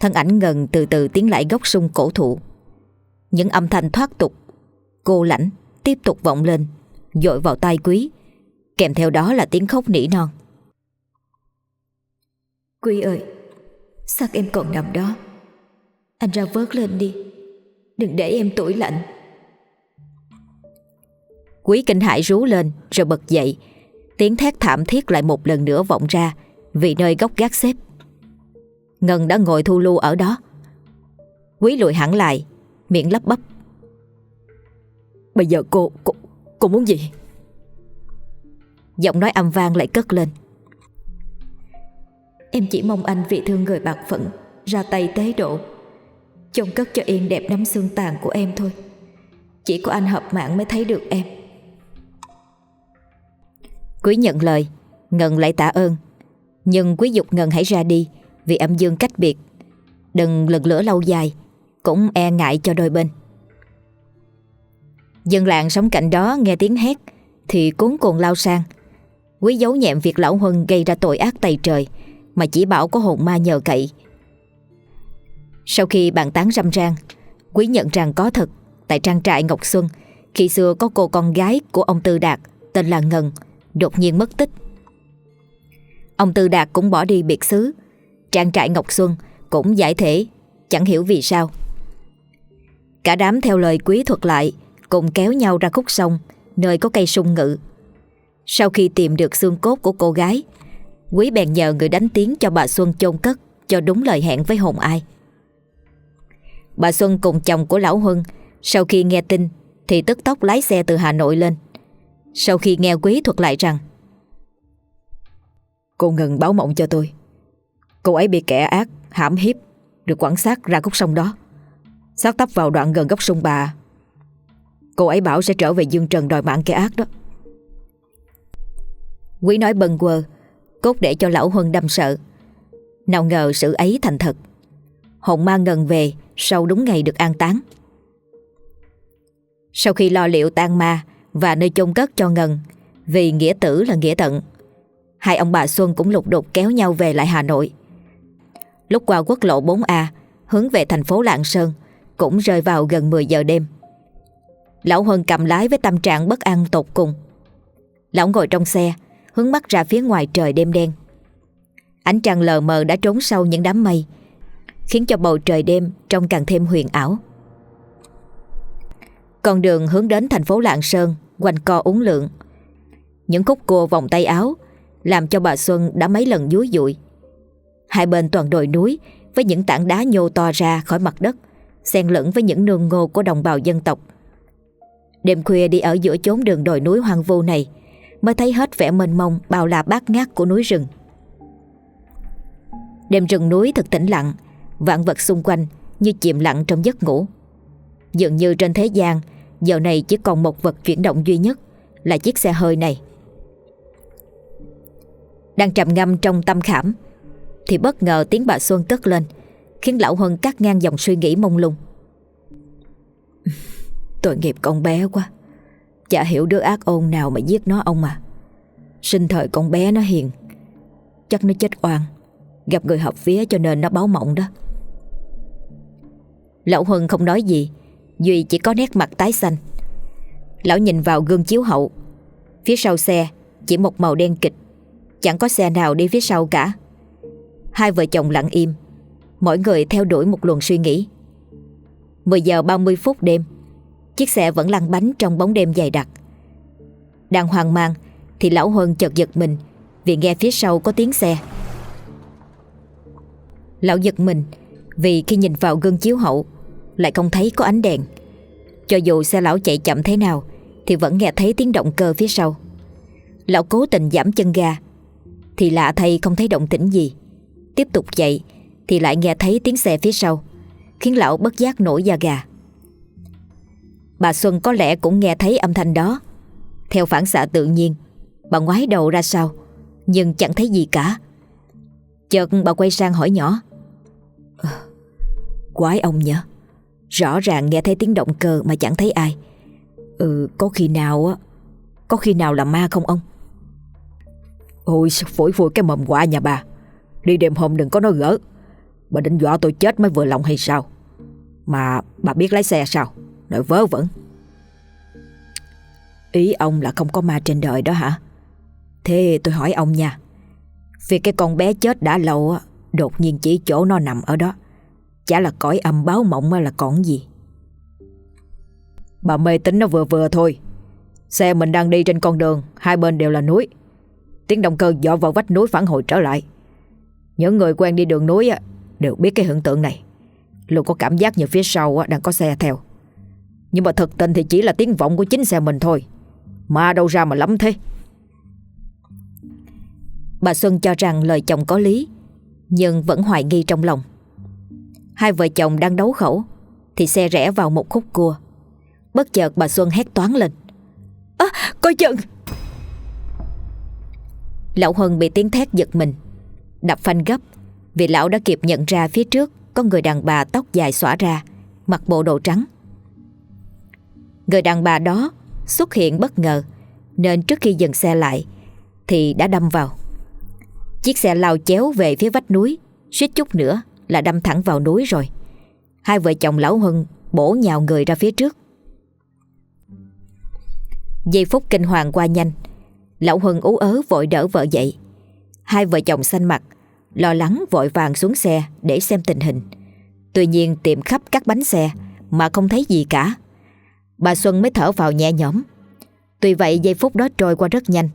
Thân ảnh ngần từ từ tiến lại góc sung cổ thụ. Những âm thanh thoát tục, Cô lãnh tiếp tục vọng lên, Dội vào tai quý, Kèm theo đó là tiếng khóc nỉ non. Quý ơi! Xác em còn nằm đó. Anh ra vớt lên đi. Đừng để em tủi lạnh. Quý kinh hãi rú lên rồi bật dậy. Tiếng thét thảm thiết lại một lần nữa vọng ra Vì nơi góc gác xếp. Ngân đã ngồi thu lưu ở đó. Quý lùi hẳn lại Miệng lắp bắp. Bây giờ cô, cô, cô muốn gì? Giọng nói âm vang lại cất lên. Em chỉ mong anh vì thương người bạc phận, Ra tay tế độ. Chôn cất cho yên đẹp nắm xương tàn của em thôi. Chỉ có anh hợp mạng mới thấy được em. Quý nhận lời, Ngân lại tạ ơn. Nhưng quý dục Ngân hãy ra đi Vì âm dương cách biệt. Đừng lật lửa lâu dài, Cũng e ngại cho đôi bên. Dân làng sống cạnh đó nghe tiếng hét Thì cuốn cuồng lao sang. Quý giấu nhẹm việc lão Huân gây ra tội ác tày trời. Mà chỉ bảo có hồn ma nhờ cậy. Sau khi bàn tán râm ran Quý nhận rằng có thật, Tại trang trại Ngọc Xuân, Khi xưa có cô con gái của ông Tư Đạt, Tên là Ngân, Đột nhiên mất tích. Ông Tư Đạt cũng bỏ đi biệt xứ, Trang trại Ngọc Xuân cũng giải thể, Chẳng hiểu vì sao. Cả đám theo lời quý thuật lại, Cùng kéo nhau ra khúc sông, Nơi có cây sung ngự. Sau khi tìm được xương cốt của cô gái Quý bèn nhờ người đánh tiếng cho bà Xuân chôn cất Cho đúng lời hẹn với hồn ai. Bà Xuân cùng chồng của Lão Huân Sau khi nghe tin Thì tức tốc lái xe từ Hà Nội lên. Sau khi nghe Quý thuật lại rằng Cô ngừng báo mộng cho tôi. Cô ấy bị kẻ ác hãm hiếp Được quẳng xác ra khúc sông đó. Xác tấp vào đoạn gần gốc sông bà Cô ấy bảo sẽ trở về Dương Trần đòi mạng kẻ ác đó. Quý nói bần quơ Cốt để cho lão Huân đâm sợ. Nào ngờ sự ấy thành thật. Hồn ma ngần về, Sau đúng ngày được an táng. Sau khi lo liệu tan ma Và nơi chôn cất cho ngần Vì nghĩa tử là nghĩa tận, Hai ông bà Xuân cũng lục đục kéo nhau về lại Hà Nội. Lúc qua quốc lộ 4A Hướng về thành phố Lạng Sơn, Cũng rơi vào gần 10 giờ đêm. Lão Huân cầm lái với tâm trạng bất an tột cùng. Lão ngồi trong xe Hướng mắt ra phía ngoài trời đêm đen. Ánh trăng lờ mờ đã trốn sâu những đám mây, Khiến cho bầu trời đêm Trông càng thêm huyền ảo. Con đường hướng đến thành phố Lạng Sơn Quanh co uốn lượn. Những khúc cua vòng tay áo Làm cho bà Xuân đã mấy lần dúi dụi. Hai bên toàn đồi núi Với những tảng đá nhô to ra khỏi mặt đất, xen lẫn với những nương ngô của đồng bào dân tộc. Đêm khuya đi ở giữa chốn đường đồi núi hoang vu này Mới thấy hết vẻ mênh mông bao la bát ngát của núi rừng. Đêm rừng núi thật tĩnh lặng, Vạn vật xung quanh như chìm lặng trong giấc ngủ. Dường như trên thế gian, Giờ này chỉ còn một vật chuyển động duy nhất Là chiếc xe hơi này. Đang trầm ngâm trong tâm khảm, Thì bất ngờ tiếng bà Xuân cất lên, Khiến lão Huân cắt ngang dòng suy nghĩ mông lung. Tội nghiệp con bé quá. Chả hiểu đứa ác ôn nào mà giết nó ông à. Sinh thời con bé nó hiền. Chắc nó chết oan. Gặp người hợp vía cho nên nó báo mộng đó. Lão Huân không nói gì, Duy chỉ có nét mặt tái xanh. Lão nhìn vào gương chiếu hậu. Phía sau xe, Chỉ một màu đen kịch. Chẳng có xe nào đi phía sau cả. Hai vợ chồng lặng im. Mỗi người theo đuổi một luồng suy nghĩ. 10 giờ 30 phút đêm Chiếc xe vẫn lăn bánh trong bóng đêm dày đặc. Đang hoang mang, Thì lão Huân chợt giật mình, Vì nghe phía sau có tiếng xe. Lão giật mình, Vì khi nhìn vào gương chiếu hậu, Lại không thấy có ánh đèn. Cho dù xe lão chạy chậm thế nào, Thì vẫn nghe thấy tiếng động cơ phía sau. Lão cố tình giảm chân ga, Thì lạ thay không thấy động tĩnh gì. Tiếp tục chạy, Thì lại nghe thấy tiếng xe phía sau, Khiến lão bất giác nổi da gà. Bà Xuân có lẽ cũng nghe thấy âm thanh đó. Theo phản xạ tự nhiên Bà ngoái đầu ra sau Nhưng chẳng thấy gì cả. Chợt bà quay sang hỏi nhỏ à, Quái ông nhở Rõ ràng nghe thấy tiếng động cơ mà chẳng thấy ai. Ừ có khi nào á Có khi nào là ma không ông? Ôi phổi phổi cái mầm quả nhà bà. Đi đêm hôm đừng có nói gỡ. Bà định dọa tôi chết mới vừa lòng hay sao? Mà bà biết lái xe sao? Nói vớ vẩn. Ý ông là không có ma trên đời đó hả? Thế tôi hỏi ông nha. Vì cái con bé chết đã lâu Đột nhiên chỉ chỗ nó nằm ở đó. Chả là cõi âm báo mộng là còn gì. Bà mê tính nó vừa vừa thôi. Xe mình đang đi trên con đường, Hai bên đều là núi. Tiếng động cơ dọ vào vách núi phản hồi trở lại. Những người quen đi đường núi Đều biết cái hiện tượng này. Luôn có cảm giác như phía sau đang có xe theo. Nhưng mà thực tình thì chỉ là tiếng vọng của chính xe mình thôi. Mà đâu ra mà lắm thế. Bà Xuân cho rằng lời chồng có lý Nhưng vẫn hoài nghi trong lòng. Hai vợ chồng đang đấu khẩu Thì xe rẽ vào một khúc cua. Bất chợt bà Xuân hét toán lên. À coi chừng! Lão Huân bị tiếng thét giật mình. Đập phanh gấp Vì lão đã kịp nhận ra phía trước có người đàn bà tóc dài xõa ra, mặc bộ đồ trắng. Người đàn bà đó xuất hiện bất ngờ nên trước khi dừng xe lại thì đã đâm vào. Chiếc xe lao chéo về phía vách núi, suýt chút nữa là đâm thẳng vào núi rồi. Hai vợ chồng lão hưng bổ nhào người ra phía trước. Giây phút kinh hoàng qua nhanh, lão hưng ú ớ vội đỡ vợ dậy. Hai vợ chồng xanh mặt, lo lắng vội vàng xuống xe để xem tình hình. Tuy nhiên tìm khắp các bánh xe mà không thấy gì cả. Bà Xuân mới thở vào nhẹ nhõm. Tuy vậy giây phút đó trôi qua rất nhanh.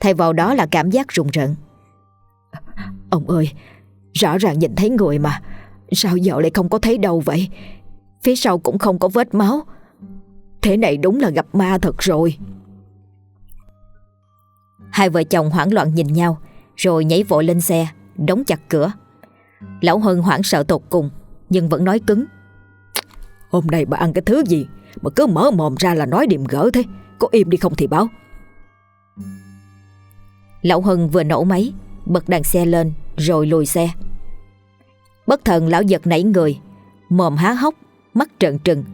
Thay vào đó là cảm giác rùng rợn. Ông ơi, rõ ràng nhìn thấy người mà. Sao giờ lại không có thấy đâu vậy? Phía sau cũng không có vết máu. Thế này đúng là gặp ma thật rồi. Hai vợ chồng hoảng loạn nhìn nhau rồi nhảy vội lên xe, đóng chặt cửa. Lão Hân hoảng sợ tột cùng nhưng vẫn nói cứng. Hôm nay bà ăn cái thứ gì mà cứ mở mồm ra là nói điềm gỡ thế. Có im đi không thì báo. Lão Hân vừa nổ máy, bật đàn xe lên rồi lùi xe. Bất thần lão giật nảy người, mồm há hốc, mắt trợn trừng,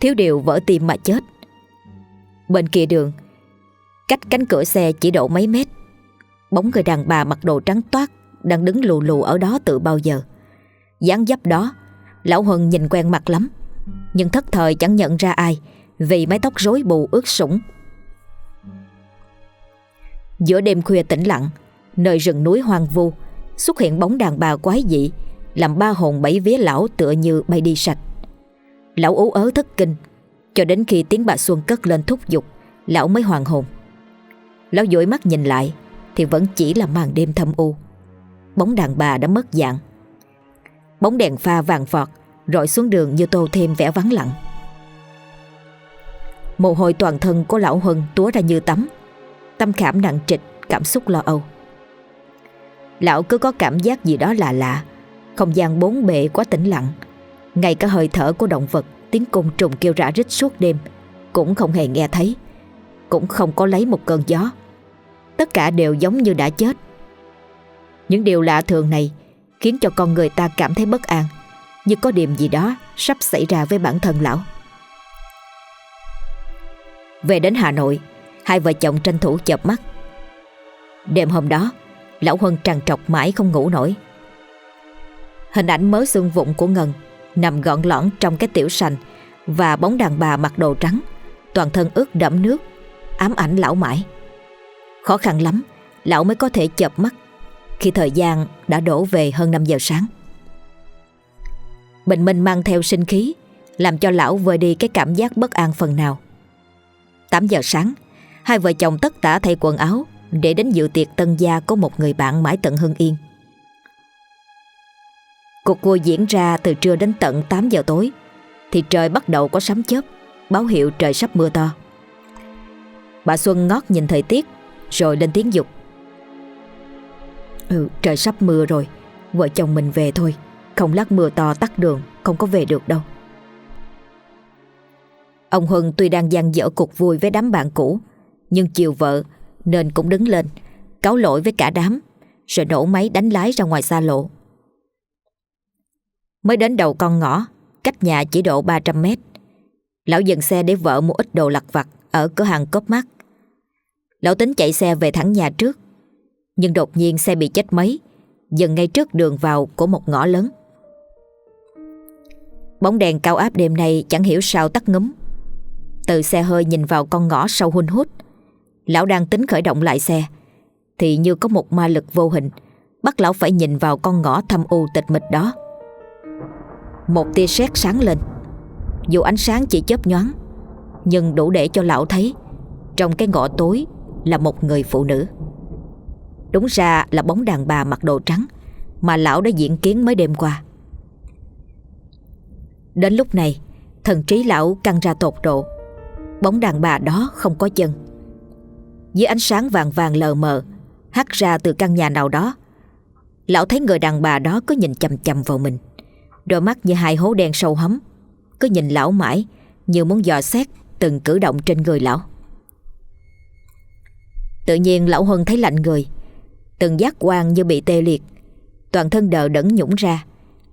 thiếu điều vỡ tim mà chết. Bên kia đường, cách cánh cửa xe chỉ độ mấy mét, bóng người đàn bà mặc đồ trắng toát đang đứng lù lù ở đó từ bao giờ. dáng dấp đó, lão Huân nhìn quen mặt lắm, nhưng thất thời chẳng nhận ra ai vì mái tóc rối bù ướt sũng. Giữa đêm khuya tĩnh lặng, nơi rừng núi hoang vu, xuất hiện bóng đàn bà quái dị, làm ba hồn bảy vía lão tựa như bay đi sạch. Lão ú ớ thất kinh, cho đến khi tiếng bà Xuân cất lên thúc giục, lão mới hoàn hồn. Lão dội mắt nhìn lại, thì vẫn chỉ là màn đêm thâm u. Bóng đàn bà đã mất dạng. Bóng đèn pha vàng vọt, rọi xuống đường như tô thêm vẻ vắng lặng. Mồ hôi toàn thân của lão Huân túa ra như tắm, tâm khảm nặng trịch, cảm xúc lo âu. Lão cứ có cảm giác gì đó lạ lạ, không gian bốn bề quá tĩnh lặng, ngay cả hơi thở của động vật, tiếng côn trùng kêu rã rít suốt đêm cũng không hề nghe thấy, cũng không có lấy một cơn gió. Tất cả đều giống như đã chết. Những điều lạ thường này khiến cho con người ta cảm thấy bất an, như có điểm gì đó sắp xảy ra với bản thân lão. Về đến Hà Nội, hai vợ chồng tranh thủ chợp mắt. Đêm hôm đó, lão Huân trằn trọc mãi không ngủ nổi. Hình ảnh mớ xương vụn của Ngân nằm gọn lõn trong cái tiểu sành và bóng đàn bà mặc đồ trắng, toàn thân ướt đẫm nước, ám ảnh lão mãi. Khó khăn lắm, lão mới có thể chợp mắt khi thời gian đã đổ về hơn 5 giờ sáng. Bình minh mang theo sinh khí, làm cho lão vơi đi cái cảm giác bất an phần nào. 8 giờ sáng, hai vợ chồng tất tả thay quần áo để đến dự tiệc tân gia của một người bạn mãi tận Hưng Yên. Cuộc vui diễn ra từ trưa đến tận 8 giờ tối thì trời bắt đầu có sấm chớp, báo hiệu trời sắp mưa to. Bà Xuân ngót nhìn thời tiết rồi lên tiếng dục. Ừ, trời sắp mưa rồi, vợ chồng mình về thôi, không lát mưa to tắt đường, không có về được đâu. Ông Huân tuy đang gian dở cuộc vui với đám bạn cũ, nhưng chiều vợ nên cũng đứng lên, cáo lỗi với cả đám, rồi nổ máy đánh lái ra ngoài xa lộ. Mới đến đầu con ngõ, cách nhà chỉ độ 300 mét. Lão dừng xe để vợ mua ít đồ lặt vặt ở cửa hàng cốp mắt Lão tính chạy xe về thẳng nhà trước, nhưng đột nhiên xe bị chết máy, dừng ngay trước đường vào của một ngõ lớn. Bóng đèn cao áp đêm nay chẳng hiểu sao tắt ngấm. Từ xe hơi nhìn vào con ngõ sâu hun hút, lão đang tính khởi động lại xe, thì như có một ma lực vô hình bắt lão phải nhìn vào con ngõ thâm u tịch mịch đó. Một tia sét sáng lên. Dù ánh sáng chỉ chớp nhoáng Nhưng đủ để cho lão thấy Trong cái ngõ tối là một người phụ nữ. Đúng ra là bóng đàn bà mặc đồ trắng Mà lão đã diễn kiến mới đêm qua. Đến lúc này, Thần trí lão căng ra tột độ. Bóng đàn bà đó không có chân. Dưới ánh sáng vàng vàng lờ mờ, Hắt ra từ căn nhà nào đó, Lão thấy người đàn bà đó cứ nhìn chầm chầm vào mình. Đôi mắt như hai hố đen sâu hấm, Cứ nhìn lão mãi Như muốn dò xét từng cử động trên người lão. Tự nhiên lão Huân thấy lạnh người, Từng giác quan như bị tê liệt, Toàn thân đờ đẫn nhũng ra.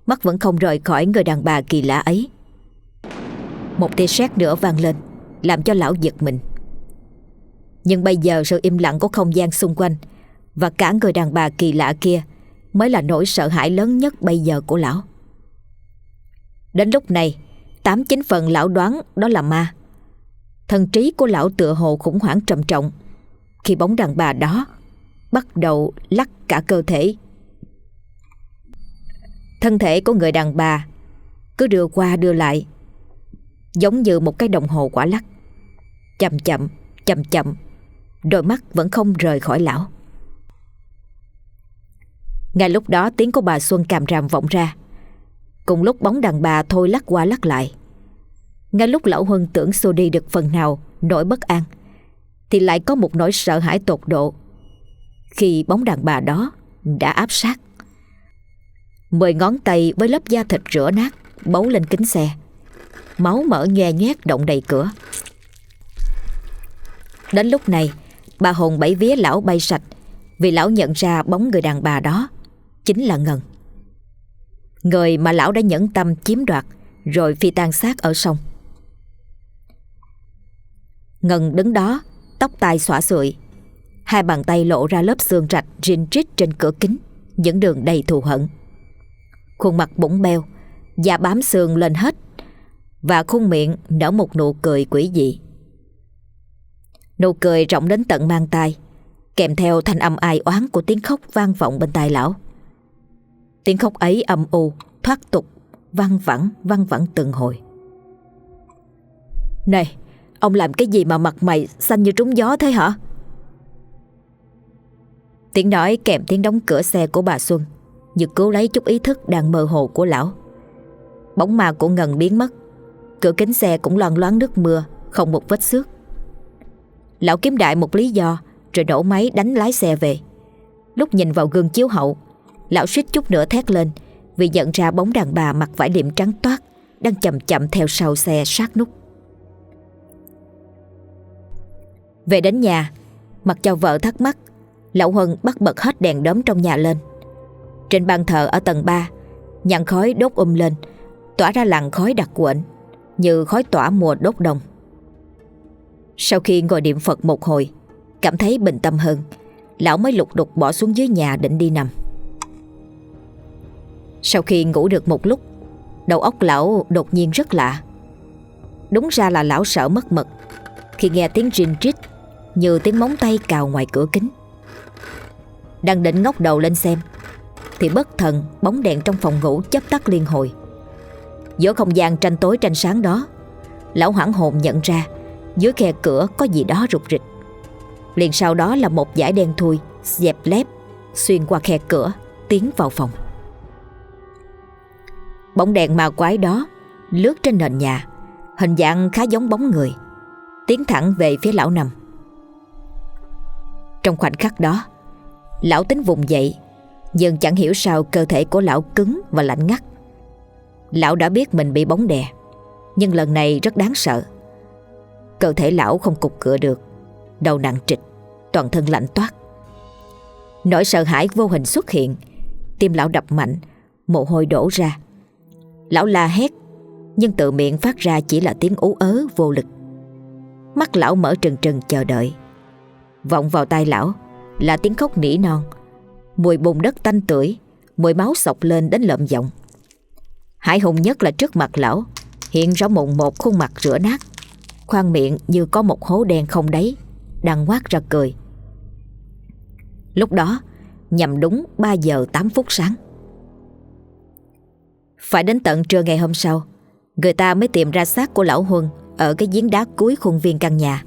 Mắt vẫn không rời khỏi người đàn bà kỳ lạ ấy. Một tia sét nữa vang lên, Làm cho lão giật mình. Nhưng bây giờ sự im lặng của không gian xung quanh Và cả người đàn bà kỳ lạ kia Mới là nỗi sợ hãi lớn nhất bây giờ của lão. Đến lúc này, Tám chín phần lão đoán đó là ma. Thần trí của lão tựa hồ khủng hoảng trầm trọng Khi bóng đàn bà đó Bắt đầu lắc cả cơ thể Thân thể của người đàn bà. Cứ đưa qua đưa lại. Giống như một cái đồng hồ quả lắc. Chậm chậm, chậm chậm. Đôi mắt vẫn không rời khỏi lão. Ngay lúc đó tiếng của bà Xuân càm ràm vọng ra. Cùng lúc bóng đàn bà thôi lắc qua lắc lại. Ngay lúc lão Huân tưởng xô đi được phần nào Nỗi bất an Thì lại có một nỗi sợ hãi tột độ Khi bóng đàn bà đó đã áp sát. Mười ngón tay với lớp da thịt rửa nát, Bấu lên kính xe. Máu mỡ nhoe nhoét động đầy cửa. Đến lúc này, Bà hồn bảy vía lão bay sạch, Vì lão nhận ra bóng người đàn bà đó, Chính là Ngân. Người mà lão đã nhẫn tâm chiếm đoạt, Rồi phi tan xác ở sông. Ngân đứng đó, Tóc tai xõa sụi, Hai bàn tay lộ ra lớp xương rạch Rinh rít trên cửa kính, Những đường đầy thù hận. Khuôn mặt bụng beo Da bám xương lên hết Và khuôn miệng nở một nụ cười quỷ dị. Nụ cười rộng đến tận mang tai, Kèm theo thanh âm ai oán của tiếng khóc vang vọng bên tai lão. Tiếng khóc ấy âm u, Thoát tục, Văng vẳng văng vẳng từng hồi. Này, Ông làm cái gì mà mặt mày xanh như trúng gió thế hả? Tiếng nói kèm tiếng đóng cửa xe của bà Xuân. Như cứu lấy chút ý thức đang mơ hồ của lão. Bóng ma của Ngân biến mất. Cửa kính xe cũng loan loáng nước mưa, Không một vết xước. Lão kiếm đại một lý do, Rồi đổ máy đánh lái xe về. Lúc nhìn vào gương chiếu hậu, Lão suýt chút nữa thét lên, Vì nhận ra bóng đàn bà mặc vải điểm trắng toát, Đang chậm chậm theo sau xe sát nút. Về đến nhà, Mặc cho vợ thắc mắc, Lão Huân bắt bật hết đèn đóm trong nhà lên. Trên bàn thờ ở tầng 3 Nhăn khói đốt um lên, Tỏa ra làn khói đặc quệnh Như khói tỏa mùa đốt đồng. Sau khi ngồi niệm Phật một hồi, Cảm thấy bình tâm hơn, Lão mới lục đục bỏ xuống dưới nhà định đi nằm. Sau khi ngủ được một lúc, Đầu óc lão đột nhiên rất lạ. Đúng ra là lão sợ mất mật, Khi nghe tiếng rinh rít Như tiếng móng tay cào ngoài cửa kính. Đang định ngóc đầu lên xem thì bất thần, bóng đèn trong phòng ngủ chớp tắt liên hồi. Giữa không gian tranh tối tranh sáng đó, Lão hoảng hồn nhận ra Dưới khe cửa có gì đó rụt rịch. Liền sau đó là một dải đen thui, Dẹp lép, Xuyên qua khe cửa, Tiến vào phòng. Bóng đèn ma quái đó Lướt trên nền nhà, Hình dạng khá giống bóng người, Tiến thẳng về phía lão nằm. Trong khoảnh khắc đó, Lão tính vùng dậy nhưng chẳng hiểu sao cơ thể của lão cứng và lạnh ngắt. Lão đã biết mình bị bóng đè, Nhưng lần này rất đáng sợ. Cơ thể lão không cục cựa được, Đầu nặng trịch, Toàn thân lạnh toát. Nỗi sợ hãi vô hình xuất hiện, Tim lão đập mạnh, Mồ hôi đổ ra. Lão la hét, Nhưng tự miệng phát ra chỉ là tiếng ú ớ vô lực. Mắt lão mở trừng trừng chờ đợi. Vọng vào tai lão Là tiếng khóc nỉ non Mùi bùn đất tanh tưởi, Mùi máu sọc lên đến lợm giọng. Hải hùng nhất là trước mặt lão, Hiện rõ mụn một khuôn mặt rửa nát. Khoang miệng như có một hố đen không đáy, Đang quát ra cười. Lúc đó, Nhằm đúng 3 giờ 8 phút sáng. Phải đến tận trưa ngày hôm sau, Người ta mới tìm ra xác của lão Huân Ở cái giếng đá cuối khuôn viên căn nhà.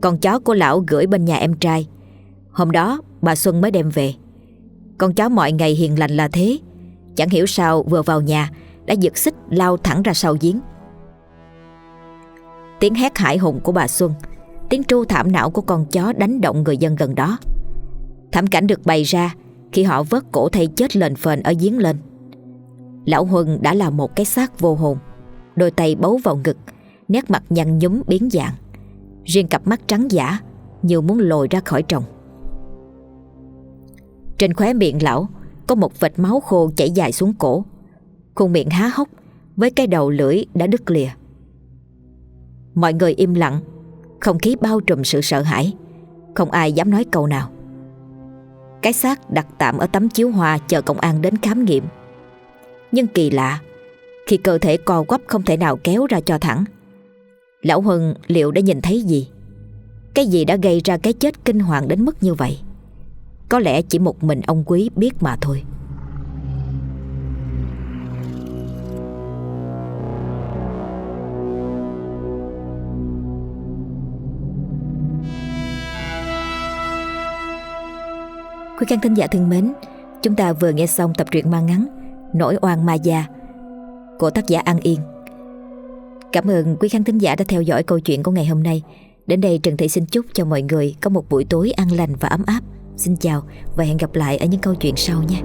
Con chó của lão gửi bên nhà em trai. Hôm đó bà Xuân mới đem về. Con chó mọi ngày hiền lành là thế. Chẳng hiểu sao vừa vào nhà, Đã giật xích lao thẳng ra sau giếng. Tiếng hét hải hùng của bà Xuân, Tiếng tru thảm não của con chó đánh động người dân gần đó. Thảm cảnh được bày ra Khi họ vớt cổ thay chết lên phền ở giếng lên. Lão Huân đã là một cái xác vô hồn, Đôi tay bấu vào ngực, Nét mặt nhăn nhúm biến dạng. Riêng cặp mắt trắng giả, Như muốn lồi ra khỏi tròng. Trên khóe miệng lão, Có một vệt máu khô chảy dài xuống cổ. Khuôn miệng há hốc, Với cái đầu lưỡi đã đứt lìa. Mọi người im lặng, Không khí bao trùm sự sợ hãi. Không ai dám nói câu nào. Cái xác đặt tạm ở tấm chiếu hoa Chờ công an đến khám nghiệm. Nhưng kỳ lạ, Khi cơ thể co quắp không thể nào kéo ra cho thẳng. Lão Huân liệu đã nhìn thấy gì? Cái gì đã gây ra cái chết kinh hoàng đến mức như vậy? Có lẽ chỉ một mình ông Quý biết mà thôi. Quý khán thính giả thân mến, Chúng ta vừa nghe xong tập truyện mang ngắn, Nỗi oan ma già Của tác giả An Yên. Cảm ơn quý khán thính giả đã theo dõi câu chuyện của ngày hôm nay. Đến đây Trần Thị xin chúc cho mọi người Có một buổi tối an lành và ấm áp. Xin chào và hẹn gặp lại ở những câu chuyện sau nha.